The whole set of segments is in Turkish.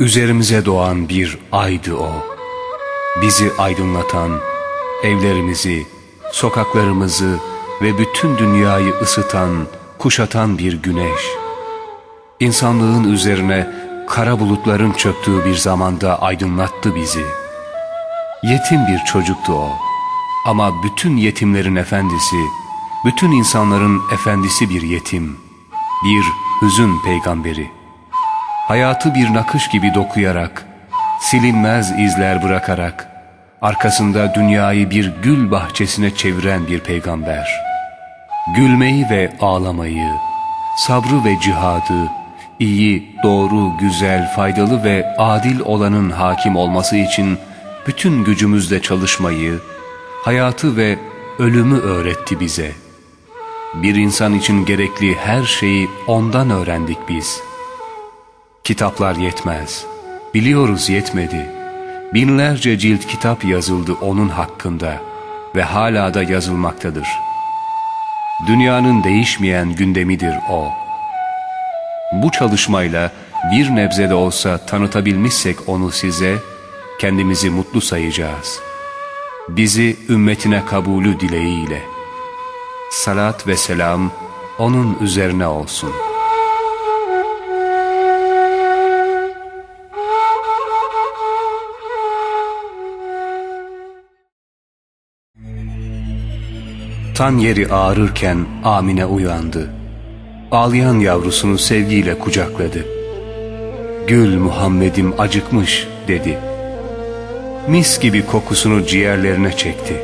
Üzerimize doğan bir aydı o. Bizi aydınlatan, evlerimizi, sokaklarımızı ve bütün dünyayı ısıtan, kuşatan bir güneş. İnsanlığın üzerine kara bulutların çöktüğü bir zamanda aydınlattı bizi. Yetim bir çocuktu o. Ama bütün yetimlerin efendisi, bütün insanların efendisi bir yetim, bir hüzün peygamberi. Hayatı bir nakış gibi dokuyarak, silinmez izler bırakarak, arkasında dünyayı bir gül bahçesine çeviren bir peygamber. Gülmeyi ve ağlamayı, sabrı ve cihadı, iyi, doğru, güzel, faydalı ve adil olanın hakim olması için bütün gücümüzle çalışmayı, hayatı ve ölümü öğretti bize. Bir insan için gerekli her şeyi ondan öğrendik biz. Kitaplar yetmez, biliyoruz yetmedi. Binlerce cilt kitap yazıldı onun hakkında ve hala da yazılmaktadır. Dünyanın değişmeyen gündemidir o. Bu çalışmayla bir nebze de olsa tanıtabilmişsek onu size, kendimizi mutlu sayacağız. Bizi ümmetine kabulü dileğiyle. Salat ve selam onun üzerine olsun. Tan yeri ağrırken Amine uyandı. Ağlayan yavrusunu sevgiyle kucakladı. Gül Muhammed'im acıkmış dedi. Mis gibi kokusunu ciğerlerine çekti.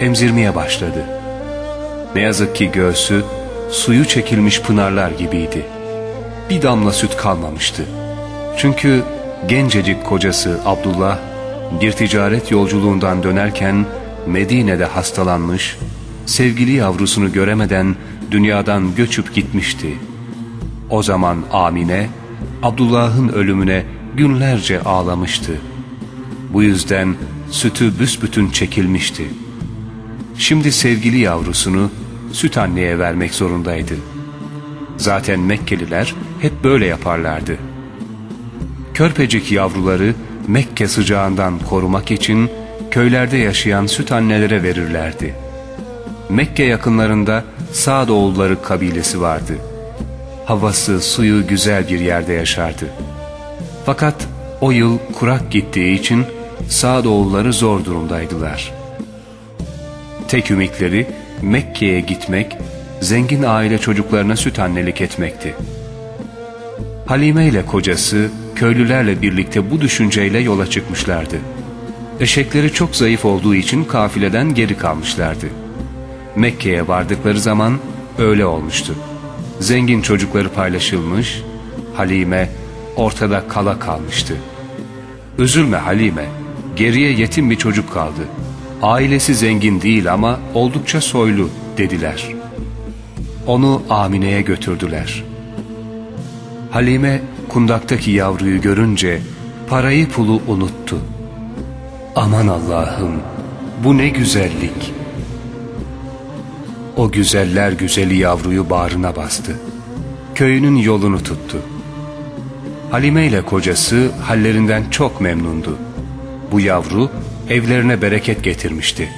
Emzirmeye başladı. Ne yazık ki göğsü suyu çekilmiş pınarlar gibiydi. Bir damla süt kalmamıştı. Çünkü gencecik kocası Abdullah bir ticaret yolculuğundan dönerken Medine'de hastalanmış, sevgili yavrusunu göremeden dünyadan göçüp gitmişti. O zaman Amine, Abdullah'ın ölümüne günlerce ağlamıştı. Bu yüzden sütü büsbütün çekilmişti. Şimdi sevgili yavrusunu süt anneye vermek zorundaydı. Zaten Mekkeliler hep böyle yaparlardı. Körpecik yavruları Mekke sıcağından korumak için köylerde yaşayan süt annelere verirlerdi. Mekke yakınlarında Sağdoğulları kabilesi vardı. Havası, suyu güzel bir yerde yaşardı. Fakat o yıl kurak gittiği için Sağdoğulları zor durumdaydılar. Tek ümitleri Mekke'ye gitmek, zengin aile çocuklarına süt annelik etmekti. Halime ile kocası köylülerle birlikte bu düşünceyle yola çıkmışlardı. Eşekleri çok zayıf olduğu için kafileden geri kalmışlardı. Mekke'ye vardıkları zaman öyle olmuştu. Zengin çocukları paylaşılmış, Halime ortada kala kalmıştı. Üzülme Halime, geriye yetim bir çocuk kaldı. Ailesi zengin değil ama oldukça soylu dediler. Onu Amine'ye götürdüler. Halime kundaktaki yavruyu görünce parayı pulu unuttu. Aman Allah'ım bu ne güzellik. O güzeller güzeli yavruyu bağrına bastı. Köyünün yolunu tuttu. Halime ile kocası hallerinden çok memnundu. Bu yavru evlerine bereket getirmişti.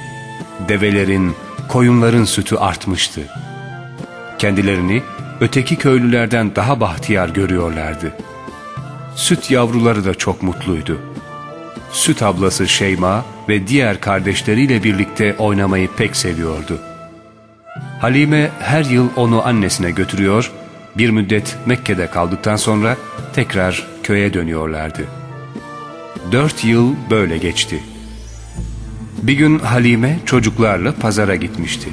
Develerin, koyunların sütü artmıştı. Kendilerini öteki köylülerden daha bahtiyar görüyorlardı. Süt yavruları da çok mutluydu. Süt ablası Şeyma ve diğer kardeşleriyle birlikte oynamayı pek seviyordu. Halime her yıl onu annesine götürüyor, bir müddet Mekke'de kaldıktan sonra tekrar köye dönüyorlardı. Dört yıl böyle geçti. Bir gün Halime çocuklarla pazara gitmişti.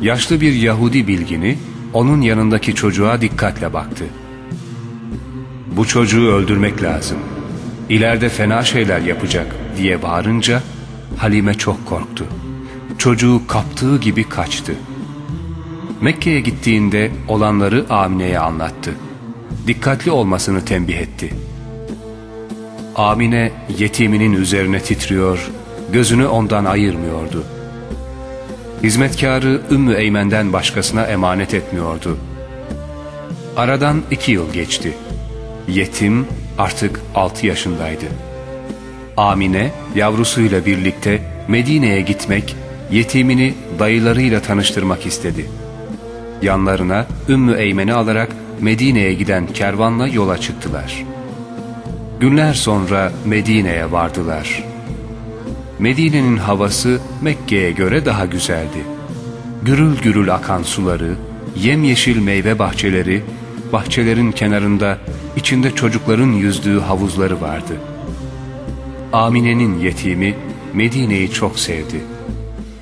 Yaşlı bir Yahudi bilgini onun yanındaki çocuğa dikkatle baktı. Bu çocuğu öldürmek lazım. İleride fena şeyler yapacak diye bağırınca Halime çok korktu. Çocuğu kaptığı gibi kaçtı. Mekke'ye gittiğinde olanları Amine'ye anlattı. Dikkatli olmasını tembih etti. Amine yetiminin üzerine titriyor, gözünü ondan ayırmıyordu. Hizmetkarı Ümmü Eymen'den başkasına emanet etmiyordu. Aradan iki yıl geçti. Yetim artık 6 yaşındaydı. Amine yavrusuyla birlikte Medine'ye gitmek, yetimini dayılarıyla tanıştırmak istedi. Yanlarına Ümmü Eymen'i alarak Medine'ye giden kervanla yola çıktılar. Günler sonra Medine'ye vardılar. Medine'nin havası Mekke'ye göre daha güzeldi. Gürül gürül akan suları, yemyeşil meyve bahçeleri, bahçelerin kenarında içinde çocukların yüzdüğü havuzları vardı. Amine'nin yetimi Medine'yi çok sevdi.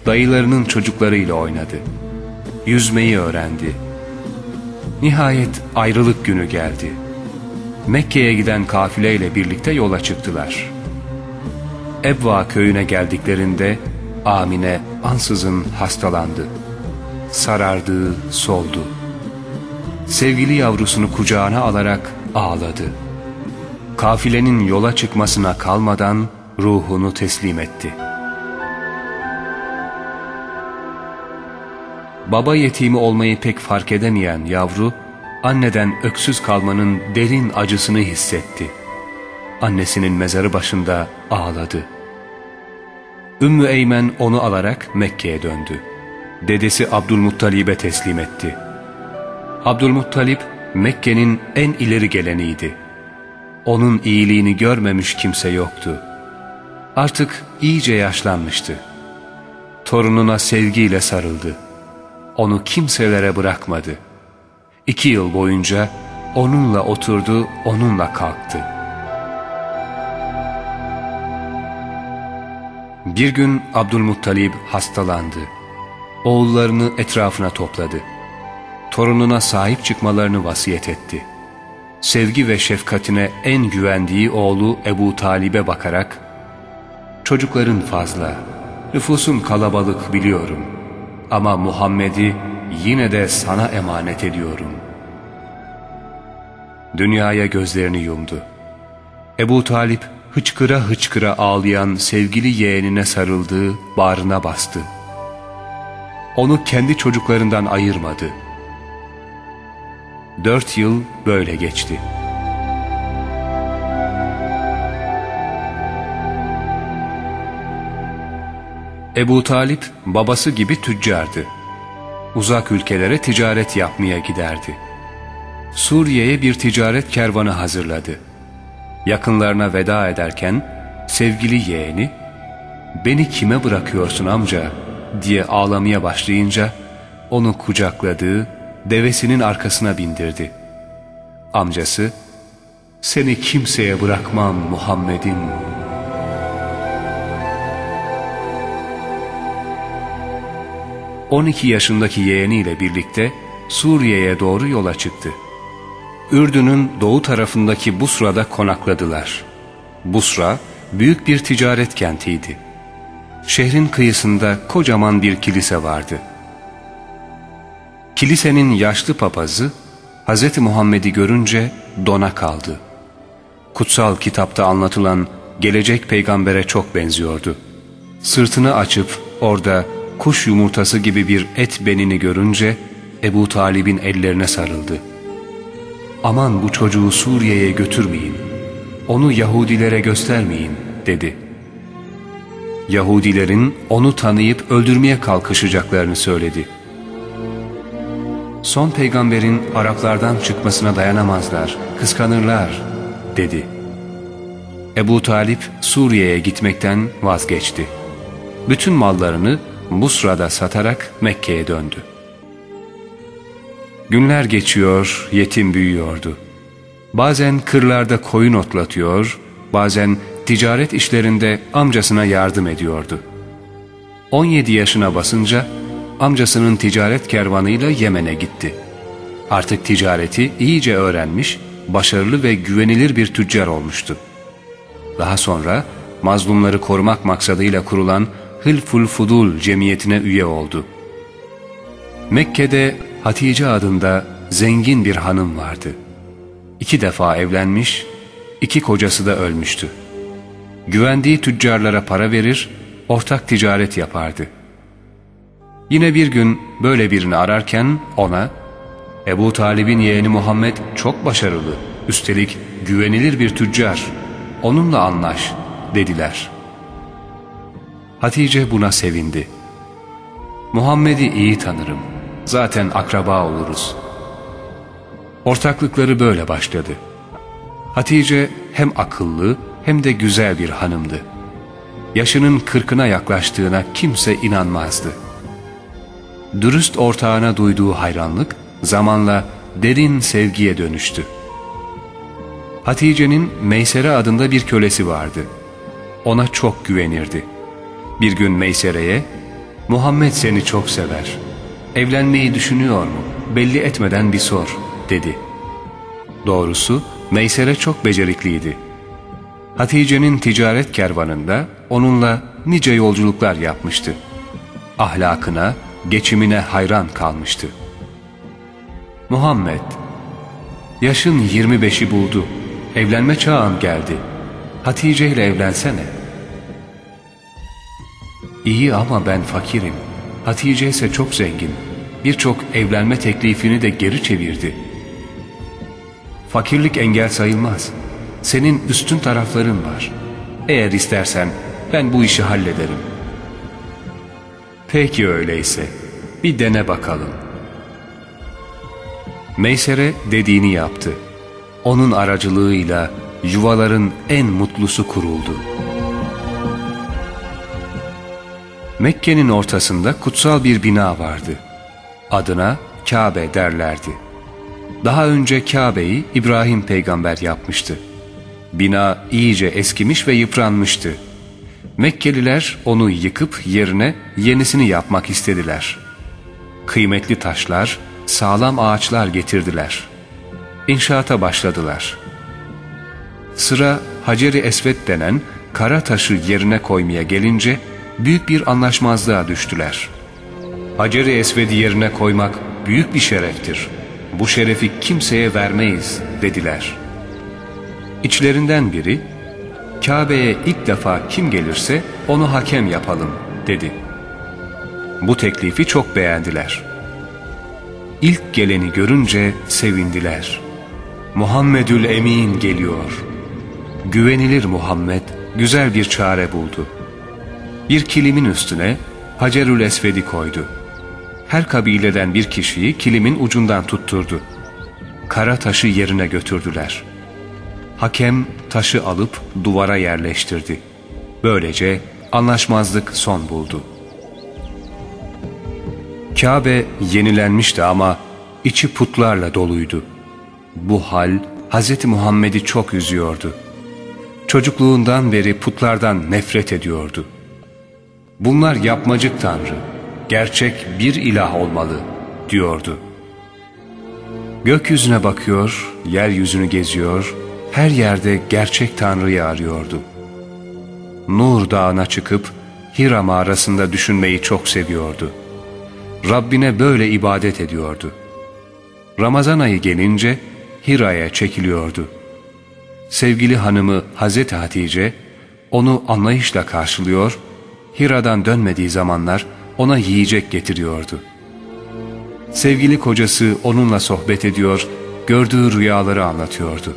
Dayılarının çocuklarıyla oynadı. Yüzmeyi öğrendi. Nihayet ayrılık günü geldi. Mekke'ye giden kafileyle birlikte yola çıktılar. Ebva köyüne geldiklerinde Amine ansızın hastalandı. Sarardı, soldu. Sevgili yavrusunu kucağına alarak ağladı. Kafilenin yola çıkmasına kalmadan ruhunu teslim etti. Baba yetimi olmayı pek fark edemeyen yavru, anneden öksüz kalmanın derin acısını hissetti. Annesinin mezarı başında ağladı. Ümmü Eymen onu alarak Mekke'ye döndü. Dedesi Abdülmuttalib'e teslim etti. Abdülmuttalip Mekke'nin en ileri geleniydi. Onun iyiliğini görmemiş kimse yoktu. Artık iyice yaşlanmıştı. Torununa sevgiyle sarıldı. Onu kimselere bırakmadı. İki yıl boyunca onunla oturdu, onunla kalktı. Bir gün Abdülmuttalib hastalandı. Oğullarını etrafına topladı. Torununa sahip çıkmalarını vasiyet etti. Sevgi ve şefkatine en güvendiği oğlu Ebu Talib'e bakarak Çocukların fazla, nüfusun kalabalık biliyorum ama Muhammed'i yine de sana emanet ediyorum. Dünyaya gözlerini yumdu. Ebu Talip hıçkıra hıçkıra ağlayan sevgili yeğenine sarıldığı bağrına bastı. Onu kendi çocuklarından ayırmadı. Dört yıl böyle geçti. Ebu Talip babası gibi tüccardı. Uzak ülkelere ticaret yapmaya giderdi. Suriye'ye bir ticaret kervanı hazırladı. Yakınlarına veda ederken sevgili yeğeni ''Beni kime bırakıyorsun amca?'' diye ağlamaya başlayınca onu kucakladığı devesinin arkasına bindirdi. Amcası ''Seni kimseye bırakmam Muhammed'im.'' 12 yaşındaki yeğeniyle birlikte Suriye'ye doğru yola çıktı. Ürdün'ün doğu tarafındaki Busra'da konakladılar. Busra büyük bir ticaret kentiydi. Şehrin kıyısında kocaman bir kilise vardı. Kilisenin yaşlı papazı Hz. Muhammed'i görünce dona kaldı. Kutsal kitapta anlatılan gelecek peygambere çok benziyordu. Sırtını açıp orada kuş yumurtası gibi bir et benini görünce Ebu Talib'in ellerine sarıldı. Aman bu çocuğu Suriye'ye götürmeyin, onu Yahudilere göstermeyin dedi. Yahudilerin onu tanıyıp öldürmeye kalkışacaklarını söyledi. Son peygamberin Araplardan çıkmasına dayanamazlar, kıskanırlar dedi. Ebu Talip Suriye'ye gitmekten vazgeçti. Bütün mallarını Busra'da satarak Mekke'ye döndü. Günler geçiyor, yetim büyüyordu. Bazen kırlarda koyun otlatıyor, bazen ticaret işlerinde amcasına yardım ediyordu. 17 yaşına basınca amcasının ticaret kervanıyla Yemen'e gitti. Artık ticareti iyice öğrenmiş, başarılı ve güvenilir bir tüccar olmuştu. Daha sonra mazlumları korumak maksadıyla kurulan Hılful Fudul cemiyetine üye oldu. Mekke'de Hatice adında zengin bir hanım vardı. İki defa evlenmiş, iki kocası da ölmüştü. Güvendiği tüccarlara para verir, ortak ticaret yapardı. Yine bir gün böyle birini ararken ona, Ebu Talib'in yeğeni Muhammed çok başarılı, Üstelik güvenilir bir tüccar. Onunla anlaş dediler. Hatice buna sevindi. Muhammed'i iyi tanırım. Zaten akraba oluruz. Ortaklıkları böyle başladı. Hatice hem akıllı hem de güzel bir hanımdı. Yaşının kırkına yaklaştığına kimse inanmazdı. Dürüst ortağına duyduğu hayranlık zamanla derin sevgiye dönüştü. Hatice'nin Meysere adında bir kölesi vardı. Ona çok güvenirdi. Bir gün Meysere'ye, ''Muhammed seni çok sever. Evlenmeyi düşünüyor mu? Belli etmeden bir sor.'' dedi. Doğrusu Meysere çok becerikliydi. Hatice'nin ticaret kervanında onunla nice yolculuklar yapmıştı. Ahlakına, geçimine hayran kalmıştı. Muhammed, yaşın 25'i buldu. Evlenme çağın geldi. Hatice ile evlensene. İyi ama ben fakirim. Hatice ise çok zengin. Birçok evlenme teklifini de geri çevirdi. Fakirlik engel sayılmaz. Senin üstün tarafların var. Eğer istersen ben bu işi hallederim. Peki öyleyse bir dene bakalım. Meysere dediğini yaptı. Onun aracılığıyla yuvaların en mutlusu kuruldu. Mekke'nin ortasında kutsal bir bina vardı. Adına Kabe derlerdi. Daha önce Kabe'yi İbrahim peygamber yapmıştı. Bina iyice eskimiş ve yıpranmıştı. Mekkeliler onu yıkıp yerine yenisini yapmak istediler. Kıymetli taşlar, sağlam ağaçlar getirdiler. İnşaata başladılar. Sıra Hacer-i Esved denen kara taşı yerine koymaya gelince büyük bir anlaşmazlığa düştüler. Hacer-i Esved'i yerine koymak büyük bir şereftir. Bu şerefi kimseye vermeyiz dediler. İçlerinden biri Kabe'ye ilk defa kim gelirse onu hakem yapalım dedi. Bu teklifi çok beğendiler. İlk geleni görünce sevindiler. Muhammedül Emin geliyor. Güvenilir Muhammed güzel bir çare buldu. Bir kilimin üstüne Hacerül Esved'i koydu. Her kabileden bir kişiyi kilimin ucundan tutturdu. Kara taşı yerine götürdüler. Hakem taşı alıp duvara yerleştirdi. Böylece anlaşmazlık son buldu. Kabe yenilenmişti ama içi putlarla doluydu. Bu hal Hz. Muhammed'i çok üzüyordu. Çocukluğundan beri putlardan nefret ediyordu. Bunlar yapmacık tanrı, gerçek bir ilah olmalı diyordu. Gökyüzüne bakıyor, yeryüzünü geziyor, her yerde gerçek tanrıyı arıyordu. Nur dağına çıkıp Hira mağarasında düşünmeyi çok seviyordu. Rabbine böyle ibadet ediyordu. Ramazan ayı gelince Hira'ya çekiliyordu. Sevgili hanımı Hazreti Hatice onu anlayışla karşılıyor, Hira'dan dönmediği zamanlar ona yiyecek getiriyordu. Sevgili kocası onunla sohbet ediyor, gördüğü rüyaları anlatıyordu.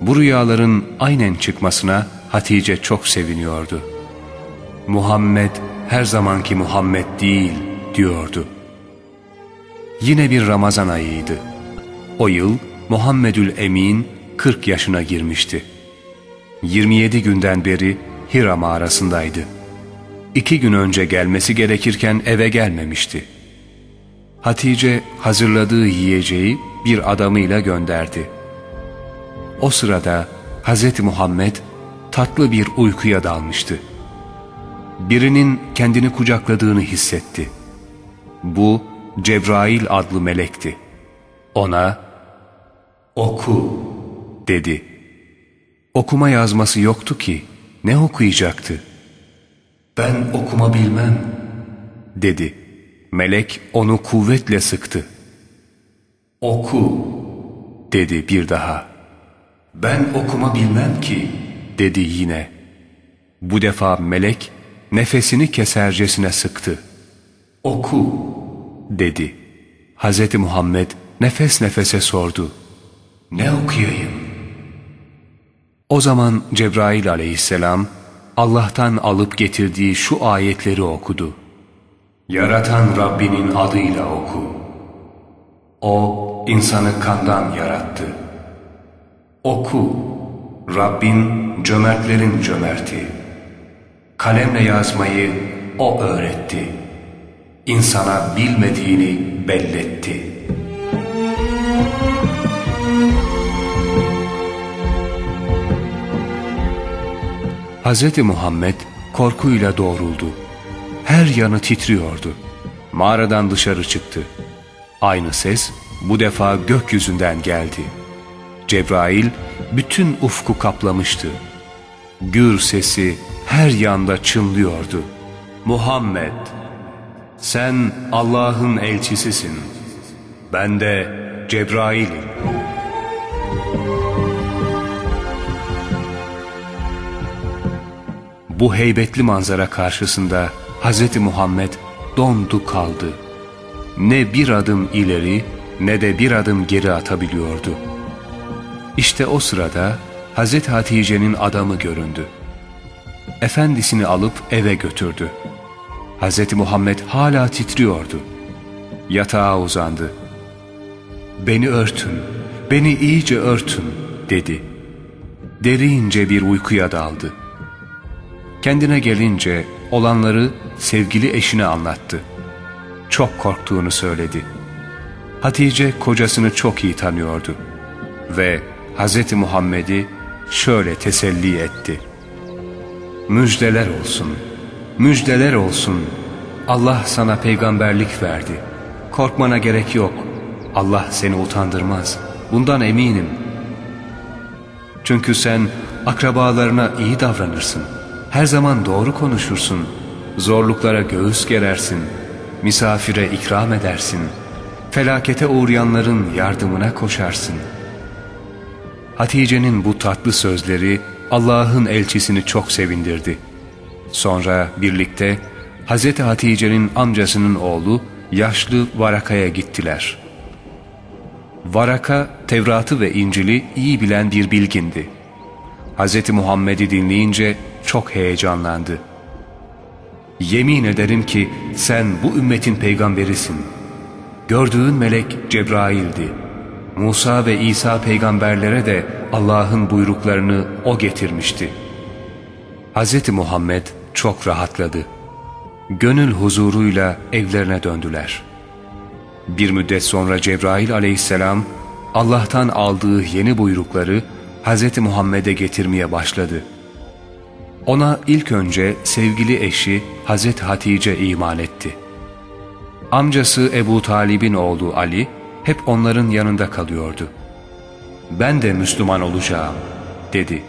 Bu rüyaların aynen çıkmasına Hatice çok seviniyordu. Muhammed her zamanki Muhammed değil diyordu. Yine bir Ramazan ayıydı. O yıl Muhammedül Emin 40 yaşına girmişti. 27 günden beri Hira mağarasındaydı. İki gün önce gelmesi gerekirken eve gelmemişti. Hatice hazırladığı yiyeceği bir adamıyla gönderdi. O sırada Hz. Muhammed tatlı bir uykuya dalmıştı. Birinin kendini kucakladığını hissetti. Bu Cebrail adlı melekti. Ona oku dedi. Okuma yazması yoktu ki ne okuyacaktı? Ben okuma bilmem dedi. Melek onu kuvvetle sıktı. Oku dedi bir daha. Ben okuma bilmem ki dedi yine. Bu defa melek nefesini kesercesine sıktı. Oku dedi. Hz. Muhammed nefes nefese sordu. Ne okuyayım? O zaman Cebrail aleyhisselam Allah'tan alıp getirdiği şu ayetleri okudu. Yaratan Rabbinin adıyla oku. O insanı kandan yarattı. Oku, Rabbin cömertlerin cömerti. Kalemle yazmayı O öğretti. İnsana bilmediğini belletti. Hz. Muhammed korkuyla doğruldu. Her yanı titriyordu. Mağaradan dışarı çıktı. Aynı ses bu defa gökyüzünden geldi. Cebrail bütün ufku kaplamıştı. Gür sesi her yanda çınlıyordu. Muhammed, sen Allah'ın elçisisin. Ben de Cebrail'im. Bu heybetli manzara karşısında Hz. Muhammed dondu kaldı. Ne bir adım ileri ne de bir adım geri atabiliyordu. İşte o sırada Hz. Hatice'nin adamı göründü. Efendisini alıp eve götürdü. Hz. Muhammed hala titriyordu. Yatağa uzandı. ''Beni örtün, beni iyice örtün.'' dedi. Derince bir uykuya daldı. Kendine gelince olanları sevgili eşine anlattı. Çok korktuğunu söyledi. Hatice kocasını çok iyi tanıyordu ve Hz. Muhammed'i şöyle teselli etti. Müjdeler olsun, müjdeler olsun. Allah sana peygamberlik verdi. Korkmana gerek yok. Allah seni utandırmaz. Bundan eminim. Çünkü sen akrabalarına iyi davranırsın.'' Her zaman doğru konuşursun, zorluklara göğüs gerersin, misafire ikram edersin, felakete uğrayanların yardımına koşarsın. Hatice'nin bu tatlı sözleri Allah'ın elçisini çok sevindirdi. Sonra birlikte Hz. Hatice'nin amcasının oğlu yaşlı Varaka'ya gittiler. Varaka, Tevrat'ı ve İncil'i iyi bilen bir bilgindi. Hz. Muhammed'i dinleyince çok heyecanlandı. Yemin ederim ki sen bu ümmetin peygamberisin. Gördüğün melek Cebrail'di. Musa ve İsa peygamberlere de Allah'ın buyruklarını O getirmişti. Hz. Muhammed çok rahatladı. Gönül huzuruyla evlerine döndüler. Bir müddet sonra Cebrail aleyhisselam Allah'tan aldığı yeni buyrukları Hz. Muhammed'e getirmeye başladı. Ona ilk önce sevgili eşi Hz. Hatice iman etti. Amcası Ebu Talib'in oğlu Ali hep onların yanında kalıyordu. Ben de Müslüman olacağım dedi.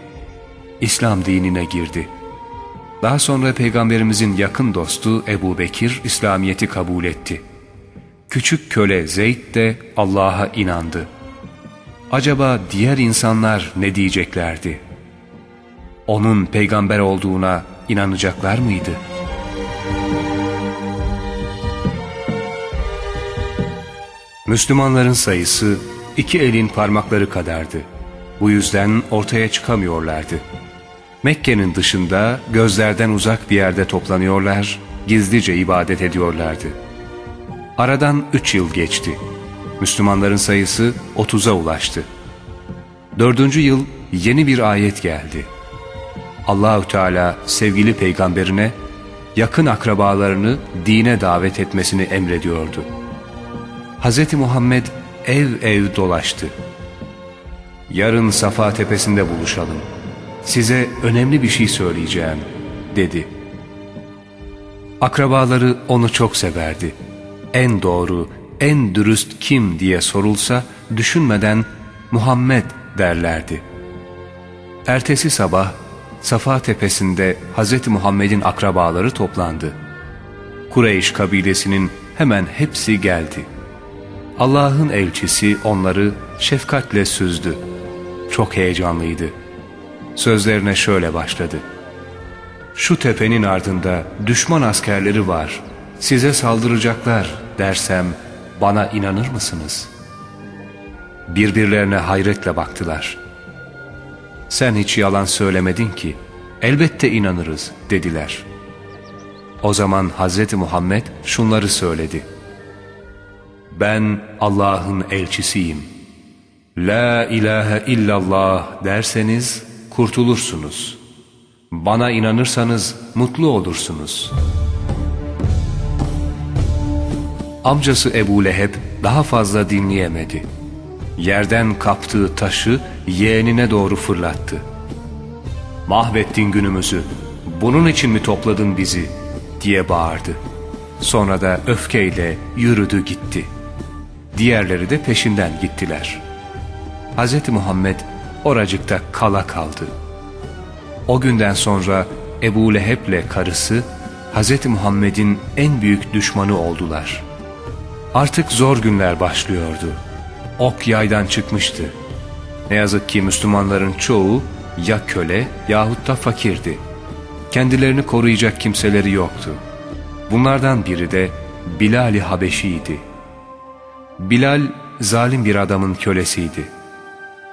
İslam dinine girdi. Daha sonra Peygamberimizin yakın dostu Ebu Bekir İslamiyet'i kabul etti. Küçük köle Zeyd de Allah'a inandı. Acaba diğer insanlar ne diyeceklerdi? Onun peygamber olduğuna inanacaklar mıydı? Müslümanların sayısı iki elin parmakları kadardı. Bu yüzden ortaya çıkamıyorlardı. Mekke'nin dışında gözlerden uzak bir yerde toplanıyorlar, gizlice ibadet ediyorlardı. Aradan üç yıl geçti. Müslümanların sayısı 30'a ulaştı. Dördüncü yıl yeni bir ayet geldi. Allahü Teala sevgili peygamberine yakın akrabalarını dine davet etmesini emrediyordu. Hz. Muhammed ev ev dolaştı. Yarın Safa tepesinde buluşalım. Size önemli bir şey söyleyeceğim dedi. Akrabaları onu çok severdi. En doğru, en dürüst kim diye sorulsa düşünmeden Muhammed derlerdi. Ertesi sabah Safa tepesinde Hz. Muhammed'in akrabaları toplandı. Kureyş kabilesinin hemen hepsi geldi. Allah'ın elçisi onları şefkatle süzdü. Çok heyecanlıydı. Sözlerine şöyle başladı. Şu tepenin ardında düşman askerleri var. Size saldıracaklar dersem bana inanır mısınız? birbirlerine hayretle baktılar. Sen hiç yalan söylemedin ki, elbette inanırız dediler. O zaman Hz. Muhammed şunları söyledi. Ben Allah'ın elçisiyim. La ilahe illallah derseniz kurtulursunuz. Bana inanırsanız mutlu olursunuz. Amcası Ebu Leheb daha fazla dinleyemedi. Yerden kaptığı taşı yeğenine doğru fırlattı. Mahvettin günümüzü, bunun için mi topladın bizi diye bağırdı. Sonra da öfkeyle yürüdü gitti. Diğerleri de peşinden gittiler. Hz. Muhammed oracıkta kala kaldı. O günden sonra Ebu Leheb'le karısı Hz. Muhammed'in en büyük düşmanı oldular. Artık zor günler başlıyordu. Ok yaydan çıkmıştı. Ne yazık ki Müslümanların çoğu ya köle yahut da fakirdi. Kendilerini koruyacak kimseleri yoktu. Bunlardan biri de Bilal-i Habeşi'ydi. Bilal zalim bir adamın kölesiydi.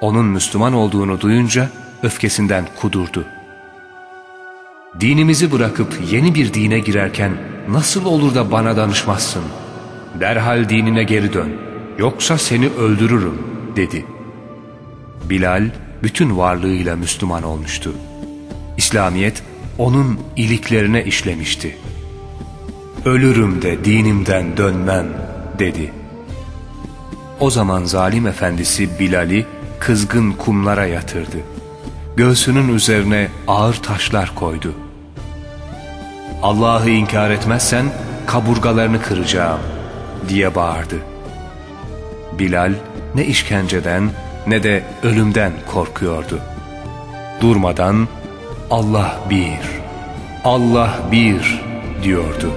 Onun Müslüman olduğunu duyunca öfkesinden kudurdu. Dinimizi bırakıp yeni bir dine girerken nasıl olur da bana danışmazsın? Derhal dinine geri dön, yoksa seni öldürürüm dedi. Bilal bütün varlığıyla Müslüman olmuştu. İslamiyet onun iliklerine işlemişti. Ölürüm de dinimden dönmem dedi. O zaman zalim efendisi Bilal'i kızgın kumlara yatırdı. Göğsünün üzerine ağır taşlar koydu. Allah'ı inkar etmezsen kaburgalarını kıracağım diye bağırdı. Bilal ne işkenceden ne de ölümden korkuyordu. Durmadan Allah bir, Allah bir diyordu.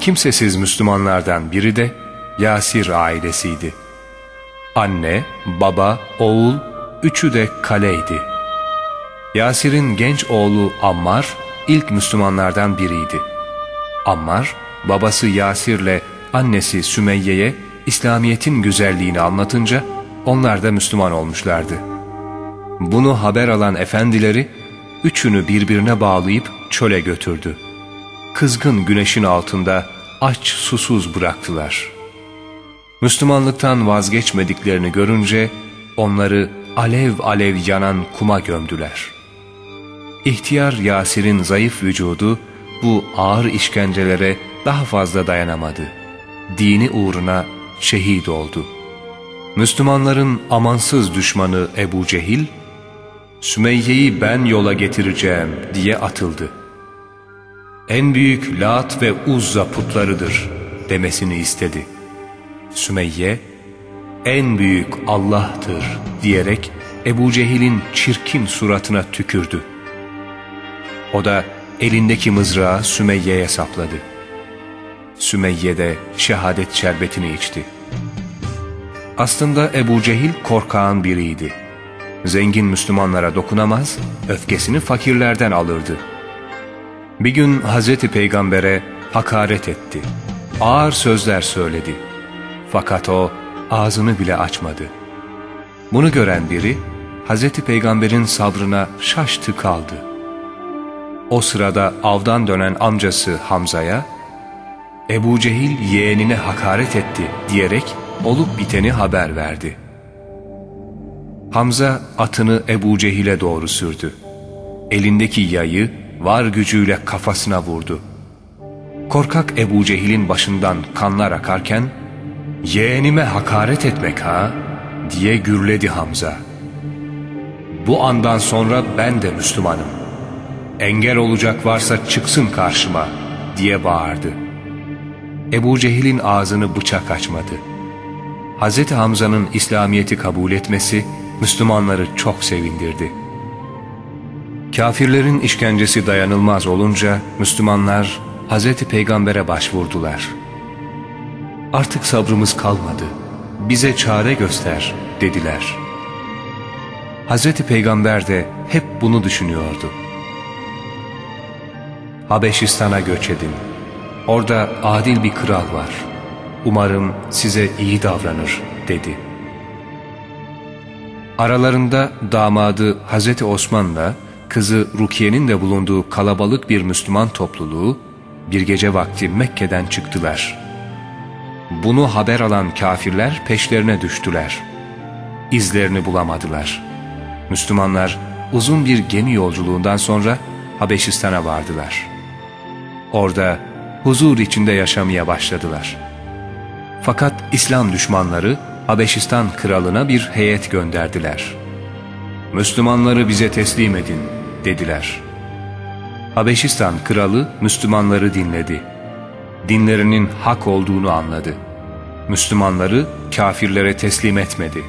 Kimsesiz Müslümanlardan biri de Yasir ailesiydi. Anne, baba, oğul, üçü de kaleydi. Yasir'in genç oğlu Ammar ilk Müslümanlardan biriydi. Ammar, babası Yasir'le annesi Sümeyye'ye İslamiyet'in güzelliğini anlatınca onlar da Müslüman olmuşlardı. Bunu haber alan efendileri üçünü birbirine bağlayıp çöle götürdü. Kızgın güneşin altında aç susuz bıraktılar. Müslümanlıktan vazgeçmediklerini görünce onları alev alev yanan kuma gömdüler. İhtiyar Yasir'in zayıf vücudu bu ağır işkencelere daha fazla dayanamadı. Dini uğruna şehit oldu. Müslümanların amansız düşmanı Ebu Cehil, Sümeyye'yi ben yola getireceğim diye atıldı. En büyük Lat ve Uzza putlarıdır demesini istedi. Sümeyye, en büyük Allah'tır diyerek Ebu Cehil'in çirkin suratına tükürdü. O da elindeki mızrağı Sümeyye'ye sapladı. Sümeyye de şehadet şerbetini içti. Aslında Ebu Cehil korkağın biriydi. Zengin Müslümanlara dokunamaz, öfkesini fakirlerden alırdı. Bir gün Hazreti Peygamber'e hakaret etti. Ağır sözler söyledi. Fakat o ağzını bile açmadı. Bunu gören biri Hazreti Peygamber'in sabrına şaştı kaldı. O sırada avdan dönen amcası Hamza'ya Ebu Cehil yeğenine hakaret etti diyerek olup biteni haber verdi. Hamza atını Ebu Cehil'e doğru sürdü. Elindeki yayı var gücüyle kafasına vurdu. Korkak Ebu Cehil'in başından kanlar akarken ''Yeğenime hakaret etmek ha?'' diye gürledi Hamza. ''Bu andan sonra ben de Müslümanım. Engel olacak varsa çıksın karşıma.'' diye bağırdı. Ebu Cehil'in ağzını bıçak açmadı. Hz. Hamza'nın İslamiyet'i kabul etmesi Müslümanları çok sevindirdi. Kafirlerin işkencesi dayanılmaz olunca Müslümanlar Hz. Peygamber'e başvurdular. Artık sabrımız kalmadı, bize çare göster dediler. Hz. Peygamber de hep bunu düşünüyordu. Habeşistan'a göç edin. Orada adil bir kral var. Umarım size iyi davranır dedi. Aralarında damadı Hazreti Osman'la kızı Rukiye'nin de bulunduğu kalabalık bir Müslüman topluluğu bir gece vakti Mekke'den çıktılar. Bunu haber alan kafirler peşlerine düştüler. İzlerini bulamadılar. Müslümanlar uzun bir gemi yolculuğundan sonra Habeşistan'a vardılar. Orada huzur içinde yaşamaya başladılar. Fakat İslam düşmanları Habeşistan kralına bir heyet gönderdiler. Müslümanları bize teslim edin dediler. Habeşistan kralı Müslümanları dinledi. Dinlerinin hak olduğunu anladı. Müslümanları kafirlere teslim etmedi.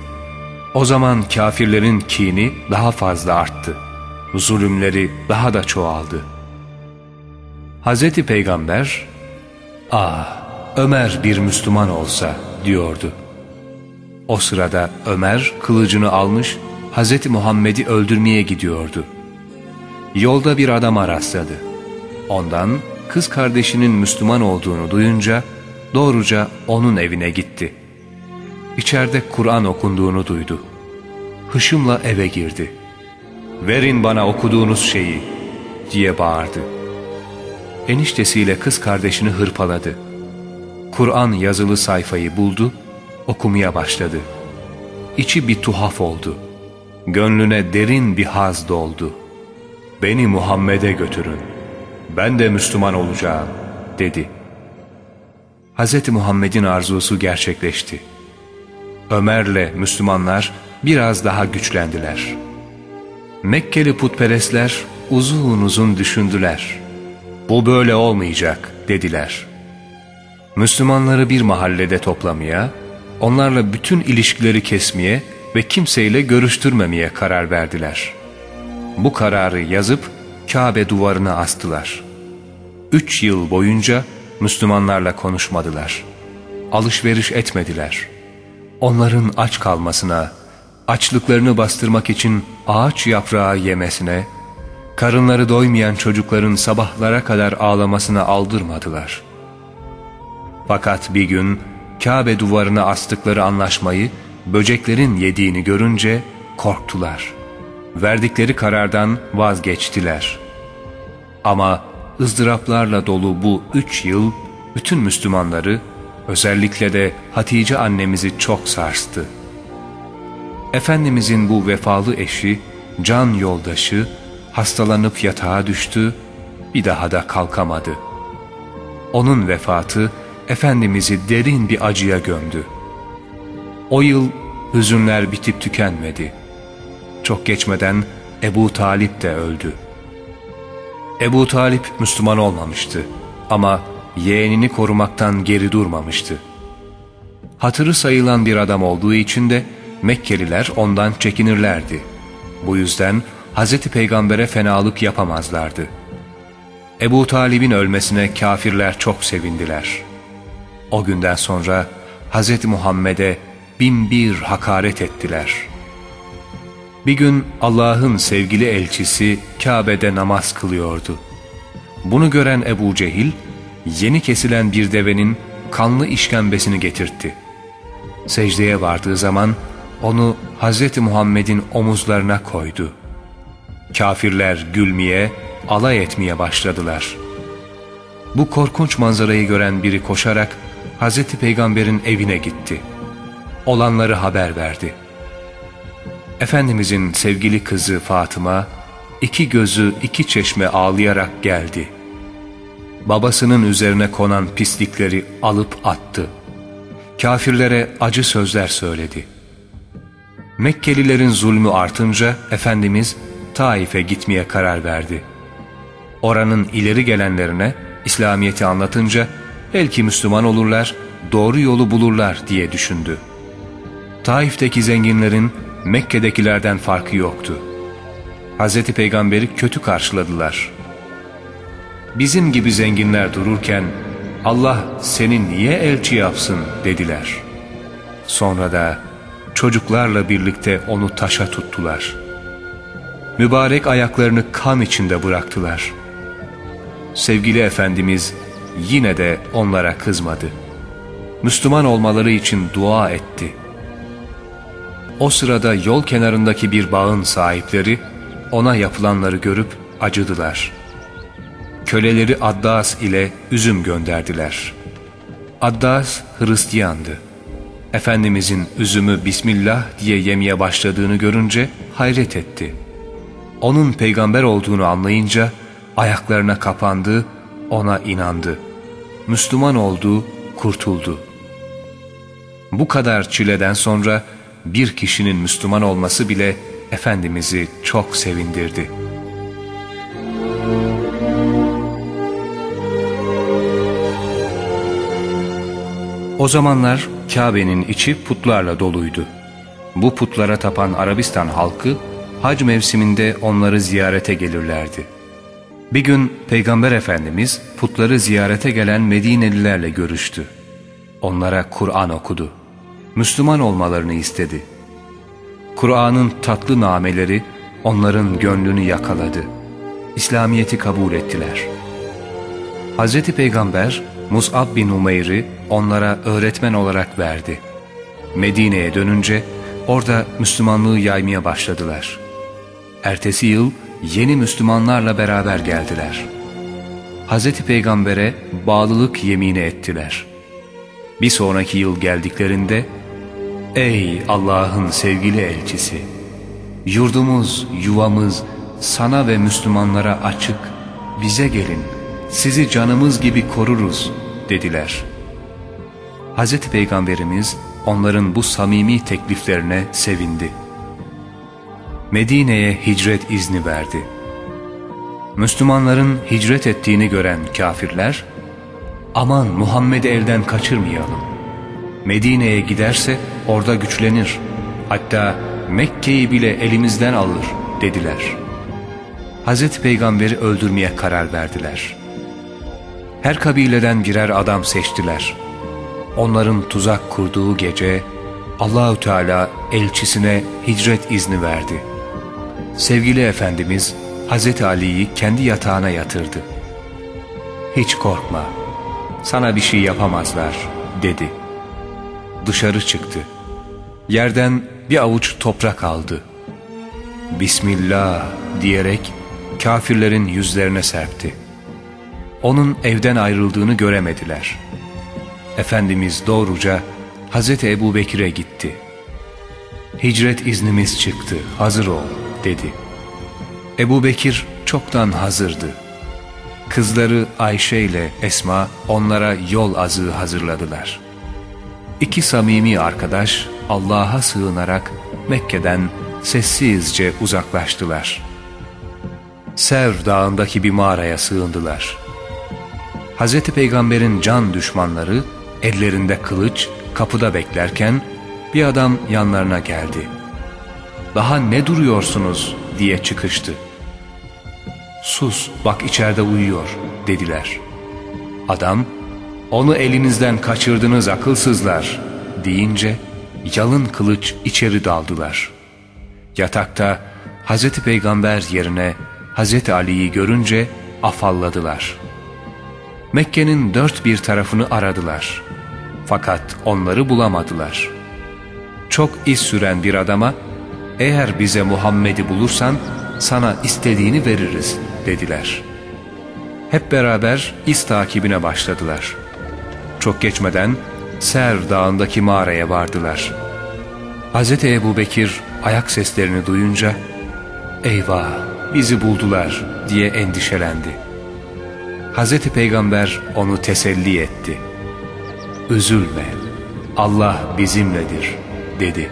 O zaman kafirlerin kini daha fazla arttı. Zulümleri daha da çoğaldı. Hz. Peygamber, ''Ah Ömer bir Müslüman olsa'' diyordu. O sırada Ömer kılıcını almış Hz. Muhammed'i öldürmeye gidiyordu. Yolda bir adama rastladı. Ondan kız kardeşinin Müslüman olduğunu duyunca doğruca onun evine gitti. İçeride Kur'an okunduğunu duydu. Hışımla eve girdi. ''Verin bana okuduğunuz şeyi'' diye bağırdı. Eniştesiyle kız kardeşini hırpaladı. Kur'an yazılı sayfayı buldu, okumaya başladı. İçi bir tuhaf oldu. Gönlüne derin bir haz doldu. ''Beni Muhammed'e götürün, ben de Müslüman olacağım.'' dedi. Hz. Muhammed'in arzusu gerçekleşti. Ömer'le Müslümanlar biraz daha güçlendiler. Mekkeli putperestler uzun uzun düşündüler. Bu böyle olmayacak dediler. Müslümanları bir mahallede toplamaya, onlarla bütün ilişkileri kesmeye ve kimseyle görüştürmemeye karar verdiler. Bu kararı yazıp Kabe duvarına astılar. Üç yıl boyunca Müslümanlarla konuşmadılar. Alışveriş etmediler. Onların aç kalmasına, açlıklarını bastırmak için ağaç yaprağı yemesine, karınları doymayan çocukların sabahlara kadar ağlamasına aldırmadılar. Fakat bir gün Kabe duvarına astıkları anlaşmayı böceklerin yediğini görünce korktular. Verdikleri karardan vazgeçtiler. Ama ızdıraplarla dolu bu üç yıl bütün Müslümanları özellikle de Hatice annemizi çok sarstı. Efendimizin bu vefalı eşi, can yoldaşı hastalanıp yatağa düştü, bir daha da kalkamadı. Onun vefatı Efendimiz'i derin bir acıya gömdü. O yıl hüzünler bitip tükenmedi. Çok geçmeden Ebu Talip de öldü. Ebu Talip Müslüman olmamıştı ama yeğenini korumaktan geri durmamıştı. Hatırı sayılan bir adam olduğu için de Mekkeliler ondan çekinirlerdi. Bu yüzden Hz. Peygamber'e fenalık yapamazlardı. Ebu Talib'in ölmesine kafirler çok sevindiler. O günden sonra Hz. Muhammed'e bin bir hakaret ettiler. Bir gün Allah'ın sevgili elçisi Kabe'de namaz kılıyordu. Bunu gören Ebu Cehil, yeni kesilen bir devenin kanlı işkembesini getirtti. Secdeye vardığı zaman onu Hz. Muhammed'in omuzlarına koydu. Kafirler gülmeye, alay etmeye başladılar. Bu korkunç manzarayı gören biri koşarak Hz. Peygamber'in evine gitti. Olanları haber verdi. Efendimizin sevgili kızı Fatıma, iki gözü iki çeşme ağlayarak geldi. Babasının üzerine konan pislikleri alıp attı. Kafirlere acı sözler söyledi. Mekkelilerin zulmü artınca Efendimiz Taif'e gitmeye karar verdi. Oranın ileri gelenlerine İslamiyet'i anlatınca belki Müslüman olurlar, doğru yolu bulurlar diye düşündü. Taif'teki zenginlerin Mekke'dekilerden farkı yoktu. Hz. Peygamber'i kötü karşıladılar. Bizim gibi zenginler dururken Allah seni niye elçi yapsın dediler. Sonra da çocuklarla birlikte onu taşa tuttular. mübarek ayaklarını kan içinde bıraktılar. Sevgili Efendimiz yine de onlara kızmadı. Müslüman olmaları için dua etti. O sırada yol kenarındaki bir bağın sahipleri ona yapılanları görüp acıdılar. Köleleri Addas ile üzüm gönderdiler. Addas Hristiyandı. Efendimizin üzümü Bismillah diye yemeye başladığını görünce hayret etti. Onun peygamber olduğunu anlayınca ayaklarına kapandı, ona inandı. Müslüman oldu, kurtuldu. Bu kadar çileden sonra bir kişinin Müslüman olması bile Efendimiz'i çok sevindirdi. O zamanlar Kabe'nin içi putlarla doluydu. Bu putlara tapan Arabistan halkı hac mevsiminde onları ziyarete gelirlerdi. Bir gün Peygamber Efendimiz putları ziyarete gelen Medinelilerle görüştü. Onlara Kur'an okudu. Müslüman olmalarını istedi. Kur'an'ın tatlı nameleri onların gönlünü yakaladı. İslamiyet'i kabul ettiler. Hz. Peygamber Mus'ab bin Umeyr'i onlara öğretmen olarak verdi. Medine'ye dönünce orada Müslümanlığı yaymaya başladılar. Ertesi yıl yeni Müslümanlarla beraber geldiler. Hz. Peygamber'e bağlılık yemini ettiler. Bir sonraki yıl geldiklerinde Ey Allah'ın sevgili elçisi! Yurdumuz, yuvamız sana ve Müslümanlara açık. Bize gelin, sizi canımız gibi koruruz dediler. Hz. Peygamberimiz onların bu samimi tekliflerine sevindi. Medine'ye hicret izni verdi. Müslümanların hicret ettiğini gören kafirler, aman Muhammed'i elden kaçırmayalım. Medine'ye giderse orada güçlenir. Hatta Mekke'yi bile elimizden alır dediler. Hazreti Peygamber'i öldürmeye karar verdiler. Her kabileden birer adam seçtiler. Onların tuzak kurduğu gece Allahü Teala elçisine hicret izni verdi. Sevgili Efendimiz Hazreti Ali'yi kendi yatağına yatırdı. Hiç korkma, sana bir şey yapamazlar dedi. Dışarı çıktı. Yerden bir avuç toprak aldı. Bismillah diyerek kafirlerin yüzlerine serpti. Onun evden ayrıldığını göremediler. Efendimiz doğruca Hazreti Ebu Bekir'e gitti. Hicret iznimiz çıktı, hazır ol dedi. Ebu Bekir çoktan hazırdı. Kızları Ayşe ile Esma onlara yol azığı hazırladılar. İki samimi arkadaş Allah'a sığınarak Mekke'den sessizce uzaklaştılar. Sev dağındaki bir mağaraya sığındılar. Hz. Peygamber'in can düşmanları ellerinde kılıç kapıda beklerken bir adam yanlarına geldi. ''Daha ne duruyorsunuz?'' diye çıkıştı. ''Sus bak içeride uyuyor.'' dediler. Adam ''Onu elinizden kaçırdınız akılsızlar.'' deyince yalın kılıç içeri daldılar. Yatakta Hz. Peygamber yerine Hz. Ali'yi görünce afalladılar. Mekke'nin dört bir tarafını aradılar. Fakat onları bulamadılar. Çok iz süren bir adama eğer bize Muhammed'i bulursan sana istediğini veririz dediler. Hep beraber iz takibine başladılar. Çok geçmeden Ser dağındaki mağaraya vardılar. Hz. Ebu Bekir ayak seslerini duyunca eyvah bizi buldular diye endişelendi. Hz. Peygamber onu teselli etti. Üzülme Allah bizimledir dedi.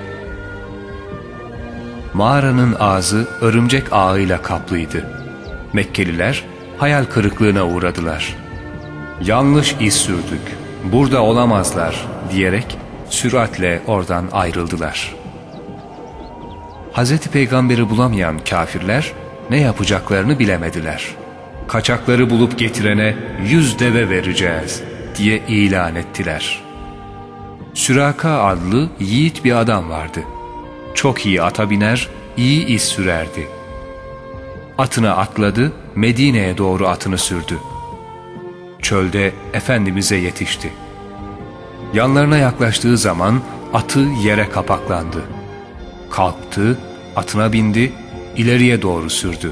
Mağaranın ağzı örümcek ağıyla kaplıydı. Mekkeliler hayal kırıklığına uğradılar. Yanlış iz sürdük, burada olamazlar diyerek süratle oradan ayrıldılar. Hz. Peygamber'i bulamayan kafirler ne yapacaklarını bilemediler. Kaçakları bulup getirene yüz deve vereceğiz diye ilan ettiler. Süraka adlı yiğit bir adam vardı. Çok iyi ata biner, iyi iz sürerdi. atına atladı, Medine'ye doğru atını sürdü. Çölde Efendimiz'e yetişti. Yanlarına yaklaştığı zaman atı yere kapaklandı. Kalktı, atına bindi, ileriye doğru sürdü.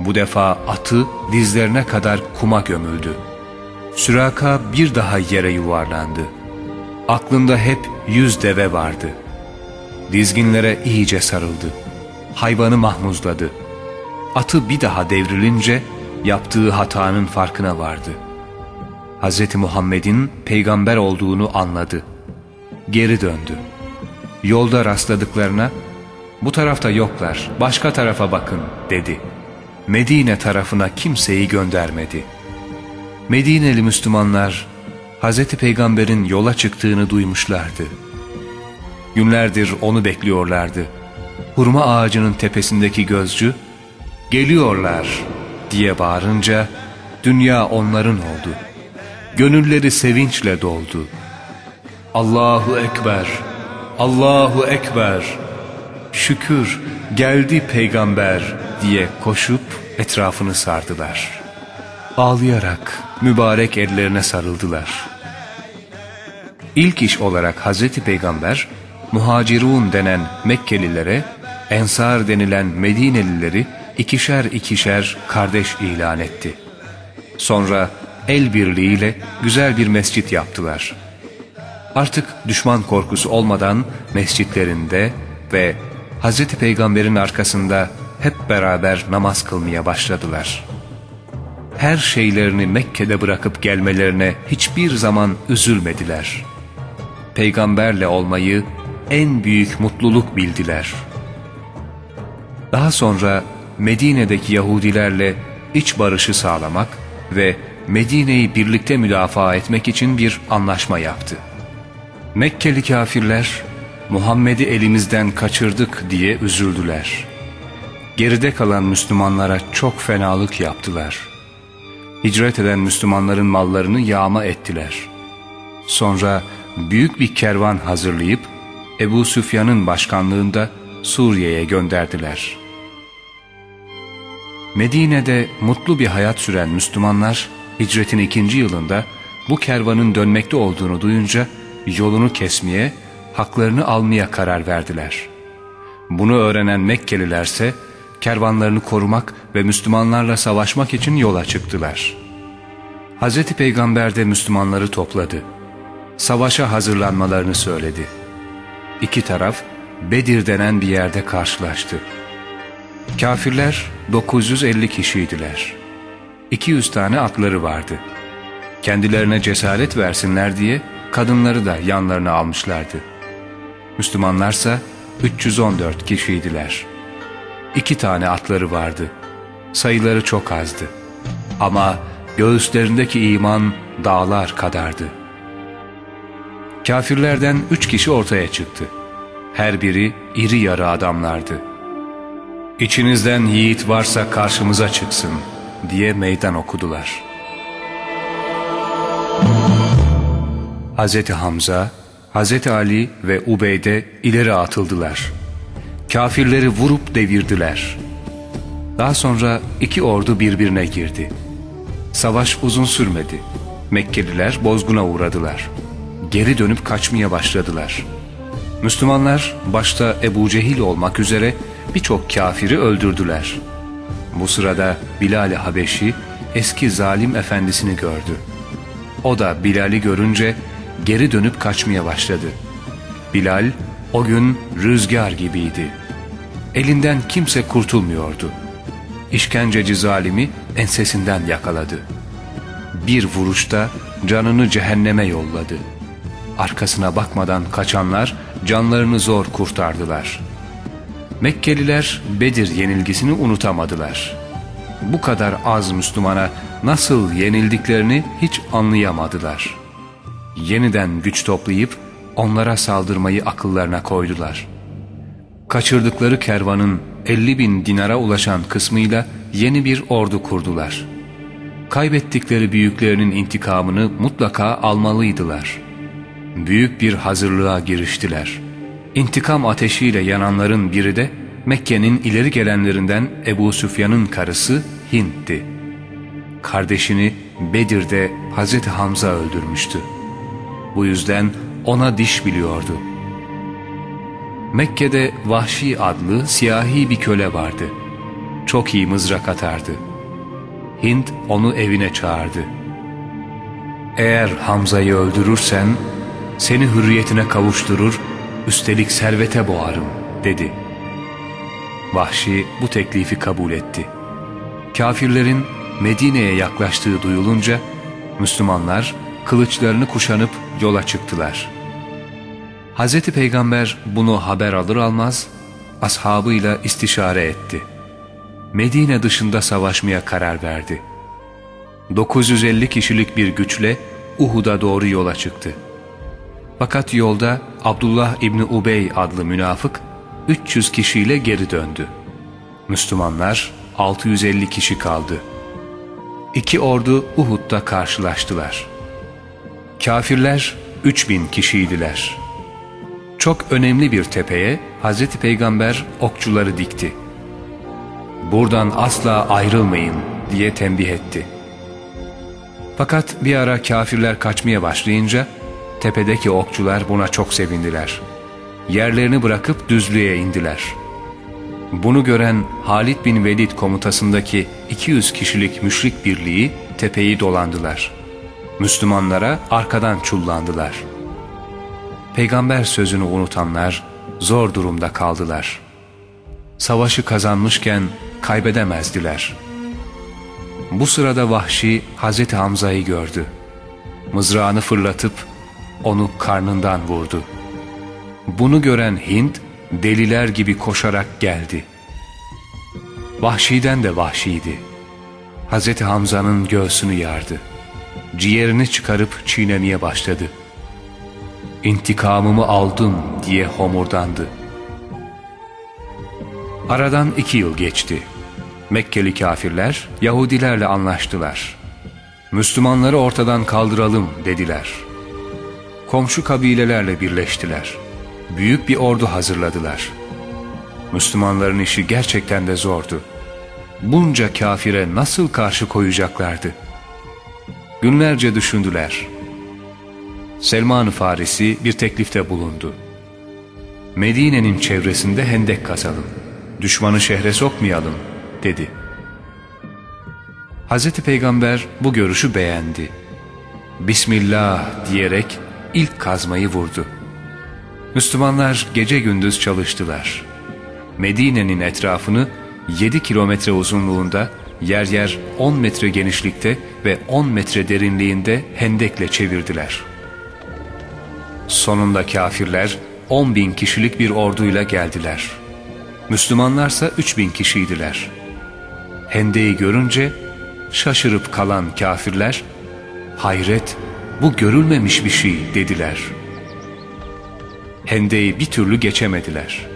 Bu defa atı dizlerine kadar kuma gömüldü. Süraka bir daha yere yuvarlandı. Aklında hep yüz deve vardı. Dizginlere iyice sarıldı. Hayvanı mahmuzladı. Atı bir daha devrilince yaptığı hatanın farkına vardı. Hz. Muhammed'in peygamber olduğunu anladı. Geri döndü. Yolda rastladıklarına bu tarafta yoklar başka tarafa bakın dedi. Medine tarafına kimseyi göndermedi. Medineli Müslümanlar Hz. Peygamber'in yola çıktığını duymuşlardı. Günlerdir onu bekliyorlardı. Hurma ağacının tepesindeki gözcü, geliyorlar diye bağırınca dünya onların oldu. Gönülleri sevinçle doldu. Allahu Ekber, Allahu Ekber, şükür geldi peygamber diye koşup etrafını sardılar. Ağlayarak mübarek ellerine sarıldılar. İlk iş olarak Hazreti Peygamber, muhacirun denen Mekkelilere, ensar denilen Medinelileri ikişer ikişer kardeş ilan etti. Sonra el birliğiyle güzel bir mescit yaptılar. Artık düşman korkusu olmadan mescitlerinde ve Hz. Peygamber'in arkasında hep beraber namaz kılmaya başladılar. Her şeylerini Mekke'de bırakıp gelmelerine hiçbir zaman üzülmediler. Peygamberle olmayı en büyük mutluluk bildiler. Daha sonra Medine'deki Yahudilerle iç barışı sağlamak ve Medine'yi birlikte müdafaa etmek için bir anlaşma yaptı. Mekkeli kafirler Muhammed'i elimizden kaçırdık diye üzüldüler. Geride kalan Müslümanlara çok fenalık yaptılar. Hicret eden Müslümanların mallarını yağma ettiler. Sonra büyük bir kervan hazırlayıp Ebu Süfyan'ın başkanlığında Suriye'ye gönderdiler. Medine'de mutlu bir hayat süren Müslümanlar hicretin ikinci yılında bu kervanın dönmekte olduğunu duyunca yolunu kesmeye, haklarını almaya karar verdiler. Bunu öğrenen Mekkelilerse kervanlarını korumak ve Müslümanlarla savaşmak için yola çıktılar. Hz. Peygamber de Müslümanları topladı. Savaşa hazırlanmalarını söyledi. İki taraf Bedir denen bir yerde karşılaştı. Kafirler 950 kişiydiler. 200 tane atları vardı. Kendilerine cesaret versinler diye kadınları da yanlarına almışlardı. Müslümanlarsa 314 kişiydiler. İki tane atları vardı. Sayıları çok azdı. Ama göğüslerindeki iman dağlar kadardı. Kafirlerden üç kişi ortaya çıktı. Her biri iri yarı adamlardı. İçinizden yiğit varsa karşımıza çıksın diye meydan okudular. Hz. Hamza, Hz. Ali ve Ubeyde ileri atıldılar. Kafirleri vurup devirdiler. Daha sonra iki ordu birbirine girdi. Savaş uzun sürmedi. Mekkeliler bozguna uğradılar. Geri dönüp kaçmaya başladılar. Müslümanlar başta Ebu Cehil olmak üzere birçok kafiri öldürdüler. Bu sırada Bilal-i Habeşi eski zalim efendisini gördü. O da Bilal'i görünce geri dönüp kaçmaya başladı. Bilal o gün rüzgar gibiydi. Elinden kimse kurtulmuyordu. İşkenceci zalimi ensesinden yakaladı. Bir vuruşta canını cehenneme yolladı. Arkasına bakmadan kaçanlar canlarını zor kurtardılar. Mekkeliler Bedir yenilgisini unutamadılar. Bu kadar az Müslümana nasıl yenildiklerini hiç anlayamadılar. Yeniden güç toplayıp onlara saldırmayı akıllarına koydular. Kaçırdıkları kervanın 50 bin dinara ulaşan kısmıyla yeni bir ordu kurdular. Kaybettikleri büyüklerinin intikamını mutlaka almalıydılar. Büyük bir hazırlığa giriştiler. İntikam ateşiyle yananların biri de Mekke'nin ileri gelenlerinden Ebu Süfyan'ın karısı Hint'ti. Kardeşini Bedir'de Hazreti Hamza öldürmüştü. Bu yüzden ona diş biliyordu. Mekke'de Vahşi adlı siyahi bir köle vardı. Çok iyi mızrak atardı. Hint onu evine çağırdı. Eğer Hamza'yı öldürürsen seni hürriyetine kavuşturur, üstelik servete boğarım dedi. Vahşi bu teklifi kabul etti. Kafirlerin Medine'ye yaklaştığı duyulunca Müslümanlar kılıçlarını kuşanıp yola çıktılar. Hz. Peygamber bunu haber alır almaz ashabıyla istişare etti. Medine dışında savaşmaya karar verdi. 950 kişilik bir güçle Uhud'a doğru yola çıktı. Fakat yolda Abdullah İbni Ubey adlı münafık 300 kişiyle geri döndü. Müslümanlar 650 kişi kaldı. İki ordu Uhud'da karşılaştılar. Kafirler 3000 kişiydiler. Çok önemli bir tepeye Hz. Peygamber okçuları dikti. Buradan asla ayrılmayın diye tembih etti. Fakat bir ara kafirler kaçmaya başlayınca tepedeki okçular buna çok sevindiler. Yerlerini bırakıp düzlüğe indiler. Bunu gören Halid bin Velid komutasındaki 200 kişilik müşrik birliği tepeyi dolandılar. Müslümanlara arkadan çullandılar. Peygamber sözünü unutanlar zor durumda kaldılar. Savaşı kazanmışken kaybedemezdiler. Bu sırada Vahşi Hazreti Hamza'yı gördü. Mızrağını fırlatıp onu karnından vurdu. Bunu gören Hint deliler gibi koşarak geldi. Vahşiden de vahşiydi. Hazreti Hamza'nın göğsünü yardı. Ciğerini çıkarıp çiğnemeye başladı. İntikamımı aldım diye homurdandı. Aradan iki yıl geçti. Mekkeli kafirler Yahudilerle anlaştılar. Müslümanları ortadan kaldıralım dediler. Komşu kabilelerle birleştiler. Büyük bir ordu hazırladılar. Müslümanların işi gerçekten de zordu. Bunca kafire nasıl karşı koyacaklardı? Günlerce düşündüler. Selman-ı Farisi bir teklifte bulundu. Medine'nin çevresinde hendek kazalım. Düşmanı şehre sokmayalım dedi. Hz. Peygamber bu görüşü beğendi. Bismillah diyerek ilk kazmayı vurdu. Müslümanlar gece gündüz çalıştılar. Medine'nin etrafını 7 kilometre uzunluğunda yer yer 10 metre genişlikte ve 10 metre derinliğinde hendekle çevirdiler. Sonunda kafirler 10 bin kişilik bir orduyla geldiler. Müslümanlarsa 3 bin kişiydiler. Hendeyi görünce şaşırıp kalan kafirler, hayret bu görülmemiş bir şey dediler. Hendeyi bir türlü geçemediler.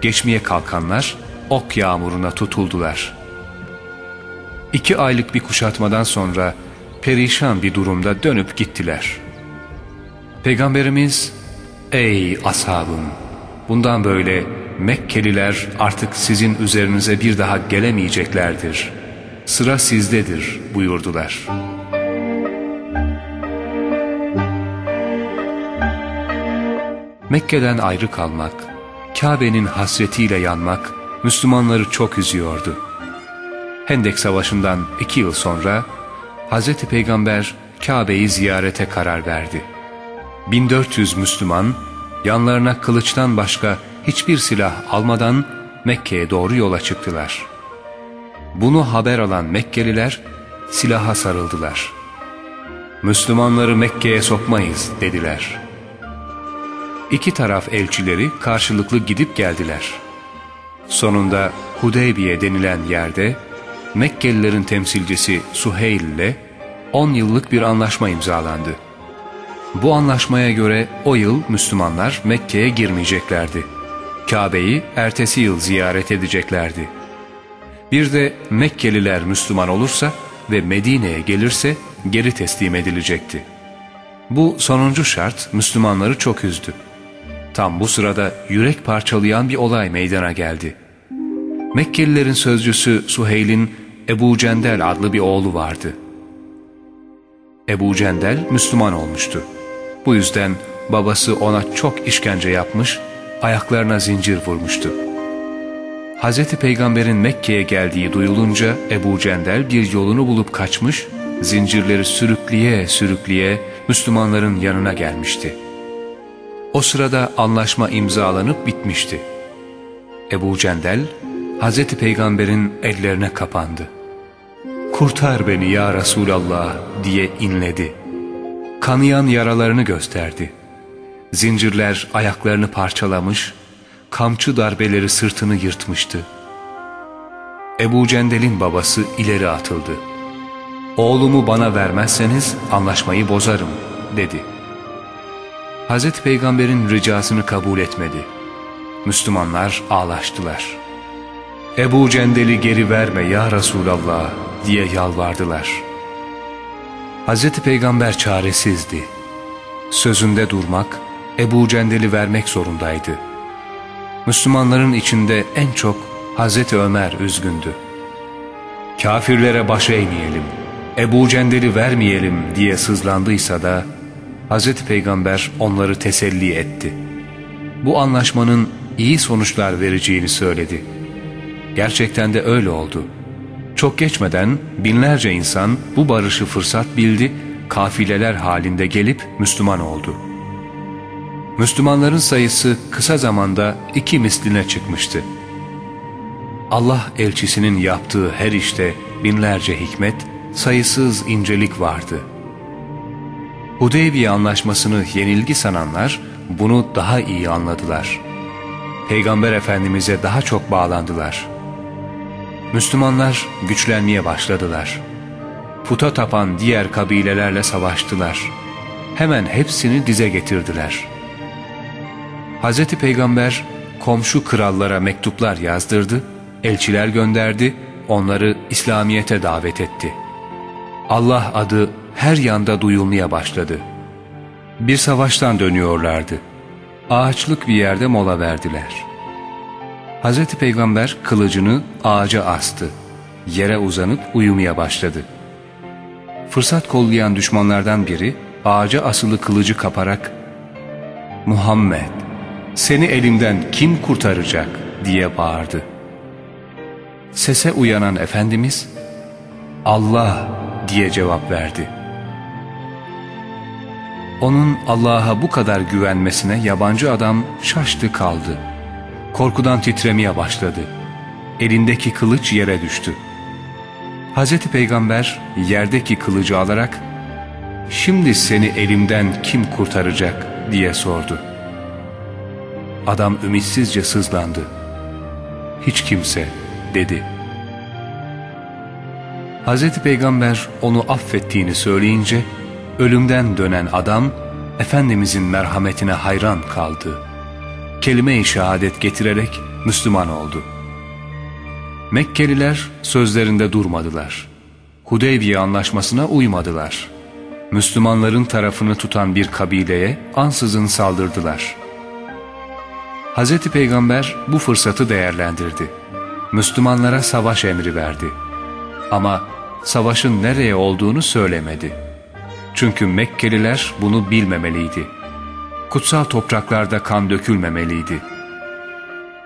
Geçmeye kalkanlar ok yağmuruna tutuldular. İki aylık bir kuşatmadan sonra perişan bir durumda dönüp gittiler. Peygamberimiz, ''Ey ashabım, bundan böyle Mekkeliler artık sizin üzerinize bir daha gelemeyeceklerdir. Sıra sizdedir.'' buyurdular. Mekke'den ayrı kalmak, Kabe'nin hasretiyle yanmak Müslümanları çok üzüyordu. Hendek Savaşı'ndan iki yıl sonra Hz. Peygamber Kabe'yi ziyarete karar verdi. 1400 Müslüman yanlarına kılıçtan başka hiçbir silah almadan Mekke'ye doğru yola çıktılar. Bunu haber alan Mekkeliler silaha sarıldılar. Müslümanları Mekke'ye sokmayız dediler. İki taraf elçileri karşılıklı gidip geldiler. Sonunda Hudeybiye denilen yerde Mekkelilerin temsilcisi Suheyl ile 10 yıllık bir anlaşma imzalandı. Bu anlaşmaya göre o yıl Müslümanlar Mekke'ye girmeyeceklerdi. Kabe'yi ertesi yıl ziyaret edeceklerdi. Bir de Mekkeliler Müslüman olursa ve Medine'ye gelirse geri teslim edilecekti. Bu sonuncu şart Müslümanları çok üzdü. Tam bu sırada yürek parçalayan bir olay meydana geldi. Mekkelilerin sözcüsü Suheyl'in Ebu Cendel adlı bir oğlu vardı. Ebu Cendel Müslüman olmuştu. Bu yüzden babası ona çok işkence yapmış, ayaklarına zincir vurmuştu. Hz. Peygamber'in Mekke'ye geldiği duyulunca Ebu Cendel bir yolunu bulup kaçmış, zincirleri sürükleye sürükleye Müslümanların yanına gelmişti. O sırada anlaşma imzalanıp bitmişti. Ebu Cendel, Hz. Peygamber'in ellerine kapandı. ''Kurtar beni ya Resulallah'' diye inledi. Kanayan yaralarını gösterdi. Zincirler ayaklarını parçalamış, kamçı darbeleri sırtını yırtmıştı. Ebu Cendel'in babası ileri atıldı. ''Oğlumu bana vermezseniz anlaşmayı bozarım.'' dedi. Hz. Peygamber'in ricasını kabul etmedi. Müslümanlar ağlaştılar. ''Ebu Cendel'i geri verme ya Resulallah'' diye yalvardılar. Hz. Peygamber çaresizdi. Sözünde durmak, Ebu Cendel'i vermek zorundaydı. Müslümanların içinde en çok Hz. Ömer üzgündü. Kafirlere baş eğmeyelim, Ebu Cendel'i vermeyelim diye sızlandıysa da Hz. Peygamber onları teselli etti. Bu anlaşmanın iyi sonuçlar vereceğini söyledi. Gerçekten de öyle oldu. Çok geçmeden binlerce insan bu barışı fırsat bildi, kafileler halinde gelip Müslüman oldu. Müslümanların sayısı kısa zamanda iki misline çıkmıştı. Allah elçisinin yaptığı her işte binlerce hikmet, sayısız incelik vardı. Hudeybiye anlaşmasını yenilgi sananlar bunu daha iyi anladılar. Peygamber Efendimiz'e daha çok bağlandılar. Müslümanlar güçlenmeye başladılar. Puta tapan diğer kabilelerle savaştılar. Hemen hepsini dize getirdiler. Hz. Peygamber komşu krallara mektuplar yazdırdı, elçiler gönderdi, onları İslamiyet'e davet etti. Allah adı her yanda duyulmaya başladı. Bir savaştan dönüyorlardı. Ağaçlık bir yerde mola verdiler. Hz. Peygamber kılıcını ağaca astı. Yere uzanıp uyumaya başladı. Fırsat kollayan düşmanlardan biri ağaca asılı kılıcı kaparak ''Muhammed, seni elimden kim kurtaracak?'' diye bağırdı. Sese uyanan Efendimiz ''Allah'' diye cevap verdi. Onun Allah'a bu kadar güvenmesine yabancı adam şaştı kaldı. Korkudan titremeye başladı. Elindeki kılıç yere düştü. Hz. Peygamber yerdeki kılıcı alarak ''Şimdi seni elimden kim kurtaracak?'' diye sordu. Adam ümitsizce sızlandı. ''Hiç kimse'' dedi. Hz. Peygamber onu affettiğini söyleyince ölümden dönen adam Efendimizin merhametine hayran kaldı. Kelime-i şehadet getirerek Müslüman oldu. Mekkeliler sözlerinde durmadılar. Hudeybiye anlaşmasına uymadılar. Müslümanların tarafını tutan bir kabileye ansızın saldırdılar. Hz. Peygamber bu fırsatı değerlendirdi. Müslümanlara savaş emri verdi. Ama savaşın nereye olduğunu söylemedi. Çünkü Mekkeliler bunu bilmemeliydi. Kutsal topraklarda kan dökülmemeliydi.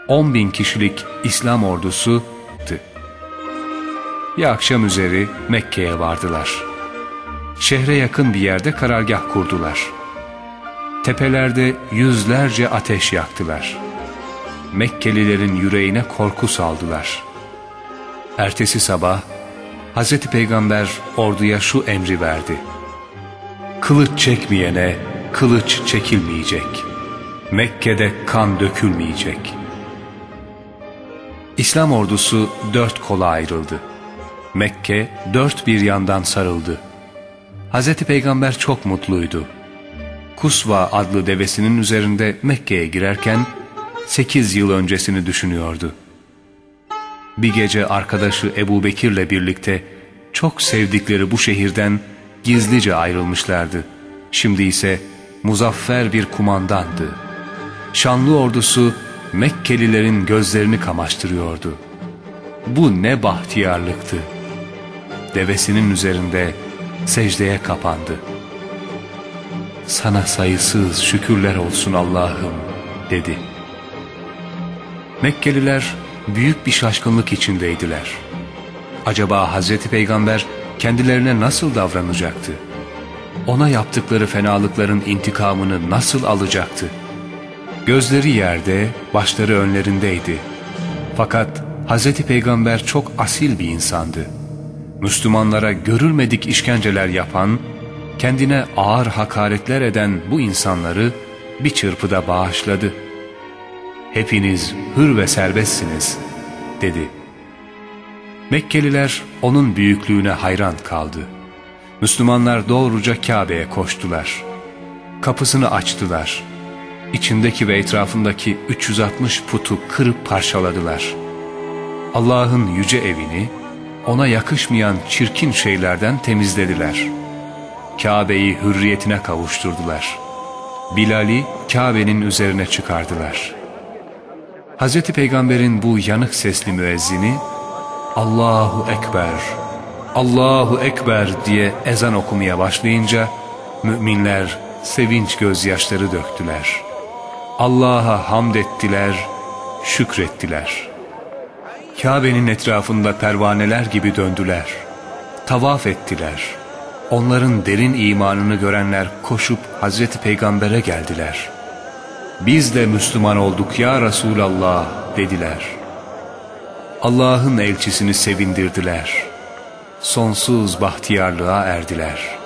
10 bin kişilik İslam ordusu bir akşam üzeri Mekke'ye vardılar. Şehre yakın bir yerde karargah kurdular. Tepelerde yüzlerce ateş yaktılar. Mekkelilerin yüreğine korku saldılar. Ertesi sabah Hz. Peygamber orduya şu emri verdi. Kılıç çekmeyene kılıç çekilmeyecek. Mekke'de kan dökülmeyecek. İslam ordusu dört kola ayrıldı. Mekke dört bir yandan sarıldı. Hz. Peygamber çok mutluydu. Kusva adlı devesinin üzerinde Mekke'ye girerken sekiz yıl öncesini düşünüyordu. Bir gece arkadaşı Ebu Bekir'le birlikte çok sevdikleri bu şehirden gizlice ayrılmışlardı. Şimdi ise muzaffer bir kumandandı. Şanlı ordusu Mekkelilerin gözlerini kamaştırıyordu. bu ne bahtiyarlıktı. Devesinin üzerinde secdeye kapandı. Sana sayısız şükürler olsun Allah'ım dedi. Mekkeliler büyük bir şaşkınlık içindeydiler. Acaba Hazreti Peygamber kendilerine nasıl davranacaktı? Ona yaptıkları fenalıkların intikamını nasıl alacaktı? Gözleri yerde, başları önlerindeydi. Fakat Hazreti Peygamber çok asil bir insandı. Müslümanlara görülmedik işkenceler yapan, kendine ağır hakaretler eden bu insanları bir çırpıda bağışladı. Hepiniz hür ve serbestsiniz, dedi. Mekkeliler onun büyüklüğüne hayran kaldı. Müslümanlar doğruca Kabe'ye koştular. Kapısını açtılar. İçindeki ve etrafındaki 360 putu kırıp parçaladılar. Allah'ın yüce evini ona yakışmayan çirkin şeylerden temizlediler. Kabe'yi hürriyetine kavuşturdular. Bilal'i Kabe'nin üzerine çıkardılar. Hz. Peygamber'in bu yanık sesli müezzini Allahu Ekber, Allahu Ekber diye ezan okumaya başlayınca müminler sevinç gözyaşları döktüler. Allah'a hamd ettiler, şükrettiler. Kabe'nin etrafında pervaneler gibi döndüler. Tavaf ettiler. Onların derin imanını görenler koşup Hazreti Peygamber'e geldiler. Biz de Müslüman olduk ya Resulallah dediler.'' Allah'ın elçisini sevindirdiler. Sonsuz bahtiyarlığa erdiler.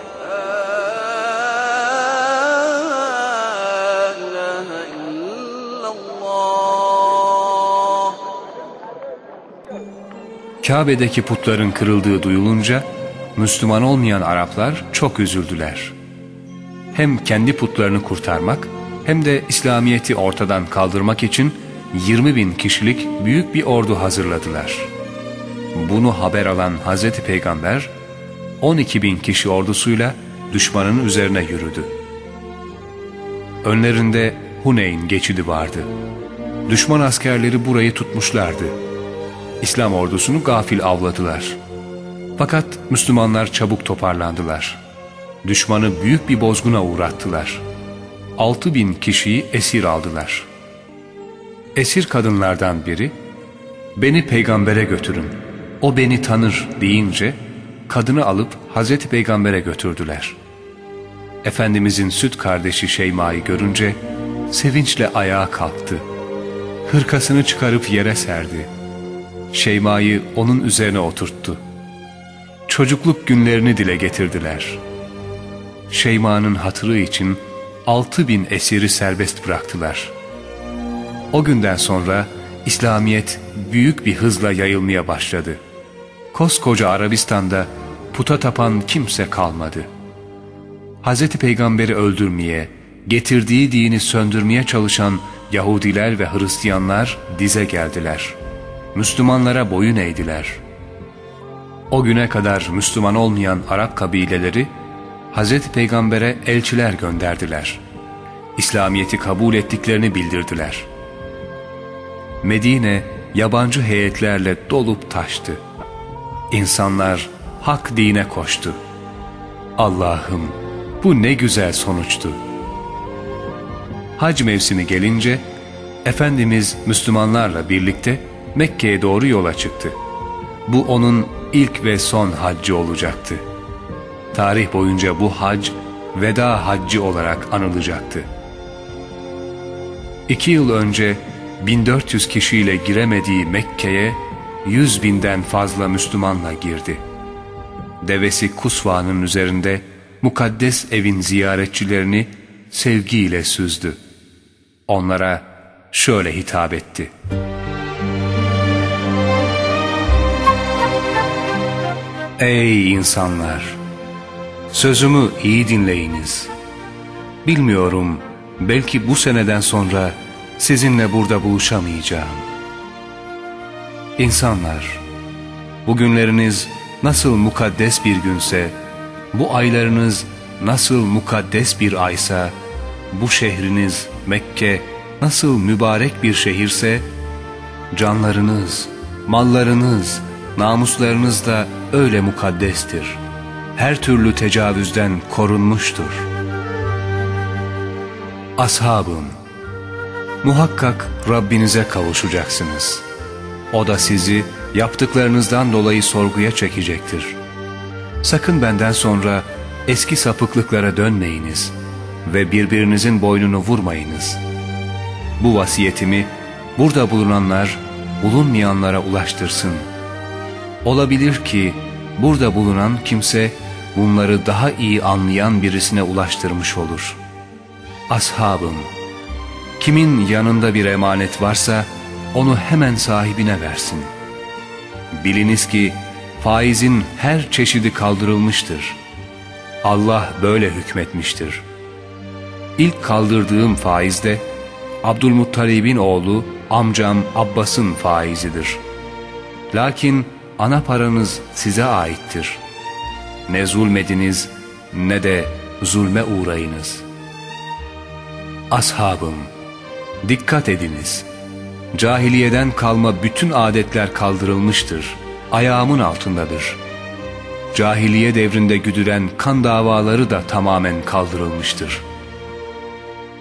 Kabe'deki putların kırıldığı duyulunca Müslüman olmayan Araplar çok üzüldüler. Hem kendi putlarını kurtarmak hem de İslamiyet'i ortadan kaldırmak için 20 bin kişilik büyük bir ordu hazırladılar. Bunu haber alan Hazreti Peygamber 12 bin kişi ordusuyla düşmanın üzerine yürüdü. Önlerinde Huneyn geçidi vardı. Düşman askerleri burayı tutmuşlardı. İslam ordusunu gafil avladılar. Fakat Müslümanlar çabuk toparlandılar. Düşmanı büyük bir bozguna uğrattılar. 6 bin kişiyi esir aldılar.'' Esir kadınlardan biri, beni peygambere götürün, o beni tanır deyince, kadını alıp Hazreti Peygamber'e götürdüler. Efendimizin süt kardeşi Şeyma'yı görünce, sevinçle ayağa kalktı. Hırkasını çıkarıp yere serdi. Şeyma'yı onun üzerine oturttu. Çocukluk günlerini dile getirdiler. Şeyma'nın hatırı için altı bin esiri serbest bıraktılar.'' O günden sonra İslamiyet büyük bir hızla yayılmaya başladı. Koskoca Arabistan'da puta tapan kimse kalmadı. Hz. Peygamber'i öldürmeye, getirdiği dini söndürmeye çalışan Yahudiler ve Hristiyanlar dize geldiler. Müslümanlara boyun eğdiler. O güne kadar Müslüman olmayan Arap kabileleri Hz. Peygamber'e elçiler gönderdiler. İslamiyet'i kabul ettiklerini bildirdiler.'' Medine yabancı heyetlerle dolup taştı. İnsanlar hak dine koştu. Allah'ım bu ne güzel sonuçtu. Hac mevsimi gelince Efendimiz Müslümanlarla birlikte Mekke'ye doğru yola çıktı. Bu onun ilk ve son haccı olacaktı. Tarih boyunca bu hac veda haccı olarak anılacaktı. İki yıl önce 1400 kişiyle giremediği Mekke'ye 100 binden fazla Müslümanla girdi. Devesi Kusva'nın üzerinde mukaddes evin ziyaretçilerini sevgiyle süzdü. Onlara şöyle hitap etti. Ey insanlar! Sözümü iyi dinleyiniz. Bilmiyorum, belki bu seneden sonra sizinle burada buluşamayacağım. İnsanlar, bugünleriniz nasıl mukaddes bir günse, bu aylarınız nasıl mukaddes bir aysa, bu şehriniz Mekke nasıl mübarek bir şehirse, canlarınız, mallarınız, namuslarınız da öyle mukaddestir. Her türlü tecavüzden korunmuştur. Ashabım, muhakkak Rabbinize kavuşacaksınız. O da sizi yaptıklarınızdan dolayı sorguya çekecektir. Sakın benden sonra eski sapıklıklara dönmeyiniz ve birbirinizin boynunu vurmayınız. Bu vasiyetimi burada bulunanlar bulunmayanlara ulaştırsın. Olabilir ki burada bulunan kimse bunları daha iyi anlayan birisine ulaştırmış olur. Ashabım, kimin yanında bir emanet varsa onu hemen sahibine versin. Biliniz ki faizin her çeşidi kaldırılmıştır. Allah böyle hükmetmiştir. İlk kaldırdığım faiz de Abdülmuttalib'in oğlu amcam Abbas'ın faizidir. Lakin ana paranız size aittir. Ne zulmediniz ne de zulme uğrayınız. Ashabım, dikkat ediniz. Cahiliyeden kalma bütün adetler kaldırılmıştır. Ayağımın altındadır. Cahiliye devrinde güdülen kan davaları da tamamen kaldırılmıştır.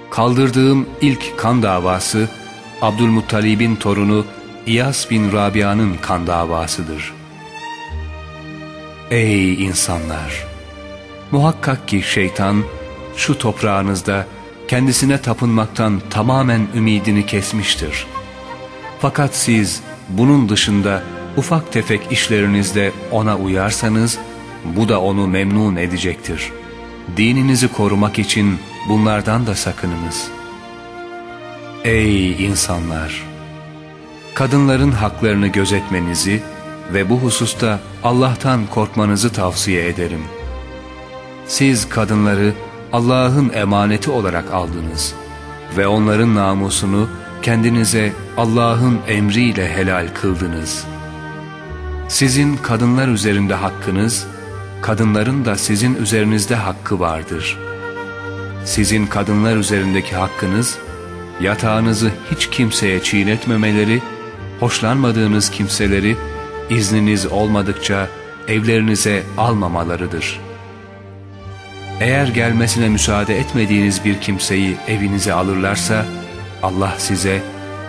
Kaldırdığım ilk kan davası, Abdülmuttalib'in torunu İyas bin Rabia'nın kan davasıdır. Ey insanlar! Muhakkak ki şeytan şu toprağınızda kendisine tapınmaktan tamamen ümidini kesmiştir. Fakat siz bunun dışında ufak tefek işlerinizde ona uyarsanız bu da onu memnun edecektir. Dininizi korumak için bunlardan da sakınınız.'' Ey insanlar! Kadınların haklarını gözetmenizi ve bu hususta Allah'tan korkmanızı tavsiye ederim. Siz kadınları Allah'ın emaneti olarak aldınız ve onların namusunu kendinize Allah'ın emriyle helal kıldınız. Sizin kadınlar üzerinde hakkınız, kadınların da sizin üzerinizde hakkı vardır. Sizin kadınlar üzerindeki hakkınız, yatağınızı hiç kimseye çiğnetmemeleri, hoşlanmadığınız kimseleri izniniz olmadıkça evlerinize almamalarıdır. Eğer gelmesine müsaade etmediğiniz bir kimseyi evinize alırlarsa, Allah size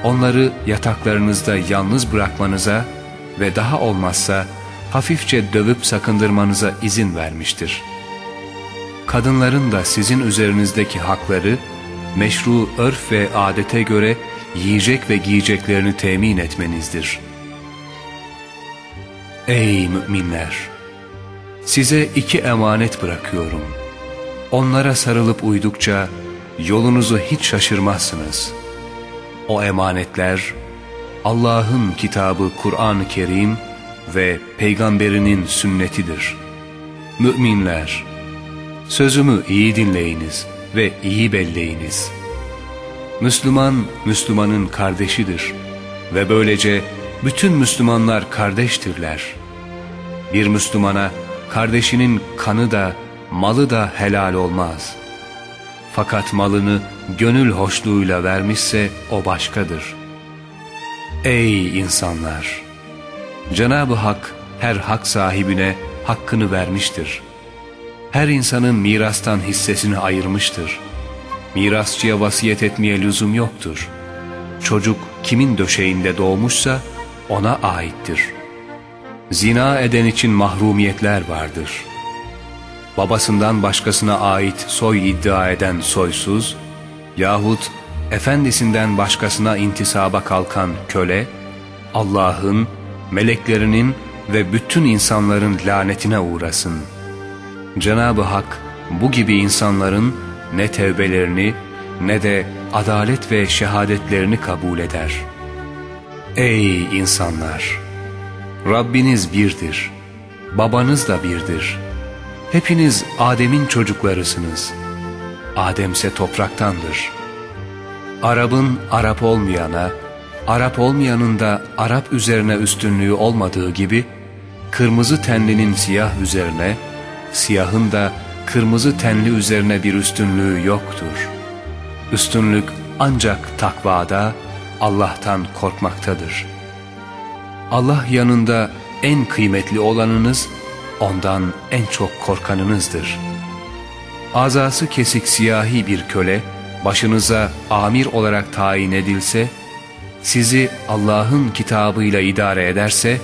onları yataklarınızda yalnız bırakmanıza ve daha olmazsa hafifçe dövüp sakındırmanıza izin vermiştir. Kadınların da sizin üzerinizdeki hakları, meşru örf ve adete göre yiyecek ve giyeceklerini temin etmenizdir. Ey müminler! Size iki emanet bırakıyorum. Onlara sarılıp uydukça yolunuzu hiç şaşırmazsınız. O emanetler Allah'ın kitabı Kur'an-ı Kerim ve peygamberinin sünnetidir. Müminler, sözümü iyi dinleyiniz ve iyi belleyiniz. Müslüman, Müslümanın kardeşidir ve böylece bütün Müslümanlar kardeştirler. Bir Müslümana kardeşinin kanı da malı da helal olmaz. Fakat malını gönül hoşluğuyla vermişse o başkadır. Ey insanlar! Cenab-ı Hak her hak sahibine hakkını vermiştir her insanın mirastan hissesini ayırmıştır. Mirasçıya vasiyet etmeye lüzum yoktur. Çocuk kimin döşeğinde doğmuşsa ona aittir. Zina eden için mahrumiyetler vardır. Babasından başkasına ait soy iddia eden soysuz yahut efendisinden başkasına intisaba kalkan köle, Allah'ın, meleklerinin ve bütün insanların lanetine uğrasın.'' Cenab-ı Hak bu gibi insanların ne tevbelerini ne de adalet ve şehadetlerini kabul eder. Ey insanlar! Rabbiniz birdir, babanız da birdir. Hepiniz Adem'in çocuklarısınız. Adem ise topraktandır. Arap'ın Arap olmayana, Arap olmayanın da Arap üzerine üstünlüğü olmadığı gibi, kırmızı tenlinin siyah üzerine, siyahın da kırmızı tenli üzerine bir üstünlüğü yoktur. Üstünlük ancak takvada, Allah'tan korkmaktadır. Allah yanında en kıymetli olanınız, ondan en çok korkanınızdır. Azası kesik siyahi bir köle, başınıza amir olarak tayin edilse, sizi Allah'ın kitabıyla idare ederse,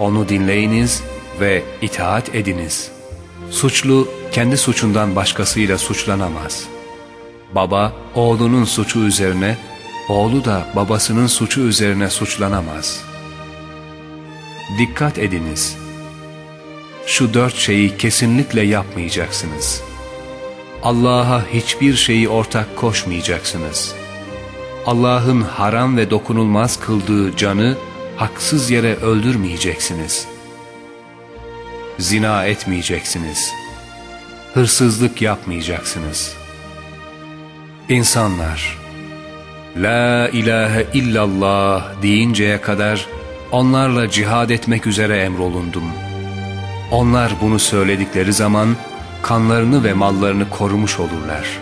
onu dinleyiniz ve itaat ediniz. Suçlu kendi suçundan başkasıyla suçlanamaz. Baba oğlunun suçu üzerine, oğlu da babasının suçu üzerine suçlanamaz. Dikkat ediniz. Şu dört şeyi kesinlikle yapmayacaksınız. Allah'a hiçbir şeyi ortak koşmayacaksınız. Allah'ın haram ve dokunulmaz kıldığı canı haksız yere öldürmeyeceksiniz. Zina etmeyeceksiniz. Hırsızlık yapmayacaksınız. İnsanlar, La ilahe illallah deyinceye kadar onlarla cihad etmek üzere emrolundum. Onlar bunu söyledikleri zaman kanlarını ve mallarını korumuş olurlar.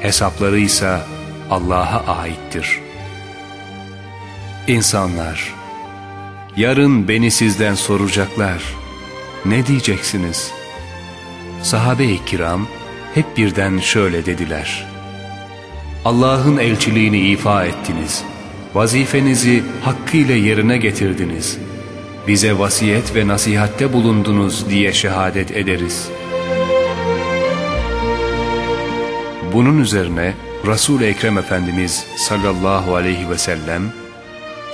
Hesapları ise Allah'a aittir. İnsanlar, yarın beni sizden soracaklar. Ne diyeceksiniz? Sahabe-i kiram hep birden şöyle dediler. Allah'ın elçiliğini ifa ettiniz. Vazifenizi hakkıyla yerine getirdiniz. Bize vasiyet ve nasihatte bulundunuz diye şehadet ederiz. Bunun üzerine Resul-i Ekrem Efendimiz sallallahu aleyhi ve sellem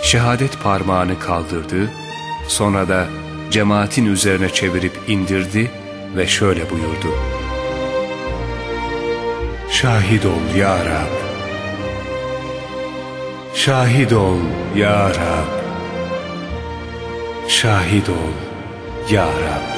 şehadet parmağını kaldırdı, sonra da cemaatin üzerine çevirip indirdi ve şöyle buyurdu. Şahit ol ya Rab. Şahit ol ya Rab. Şahit ol ya Rab.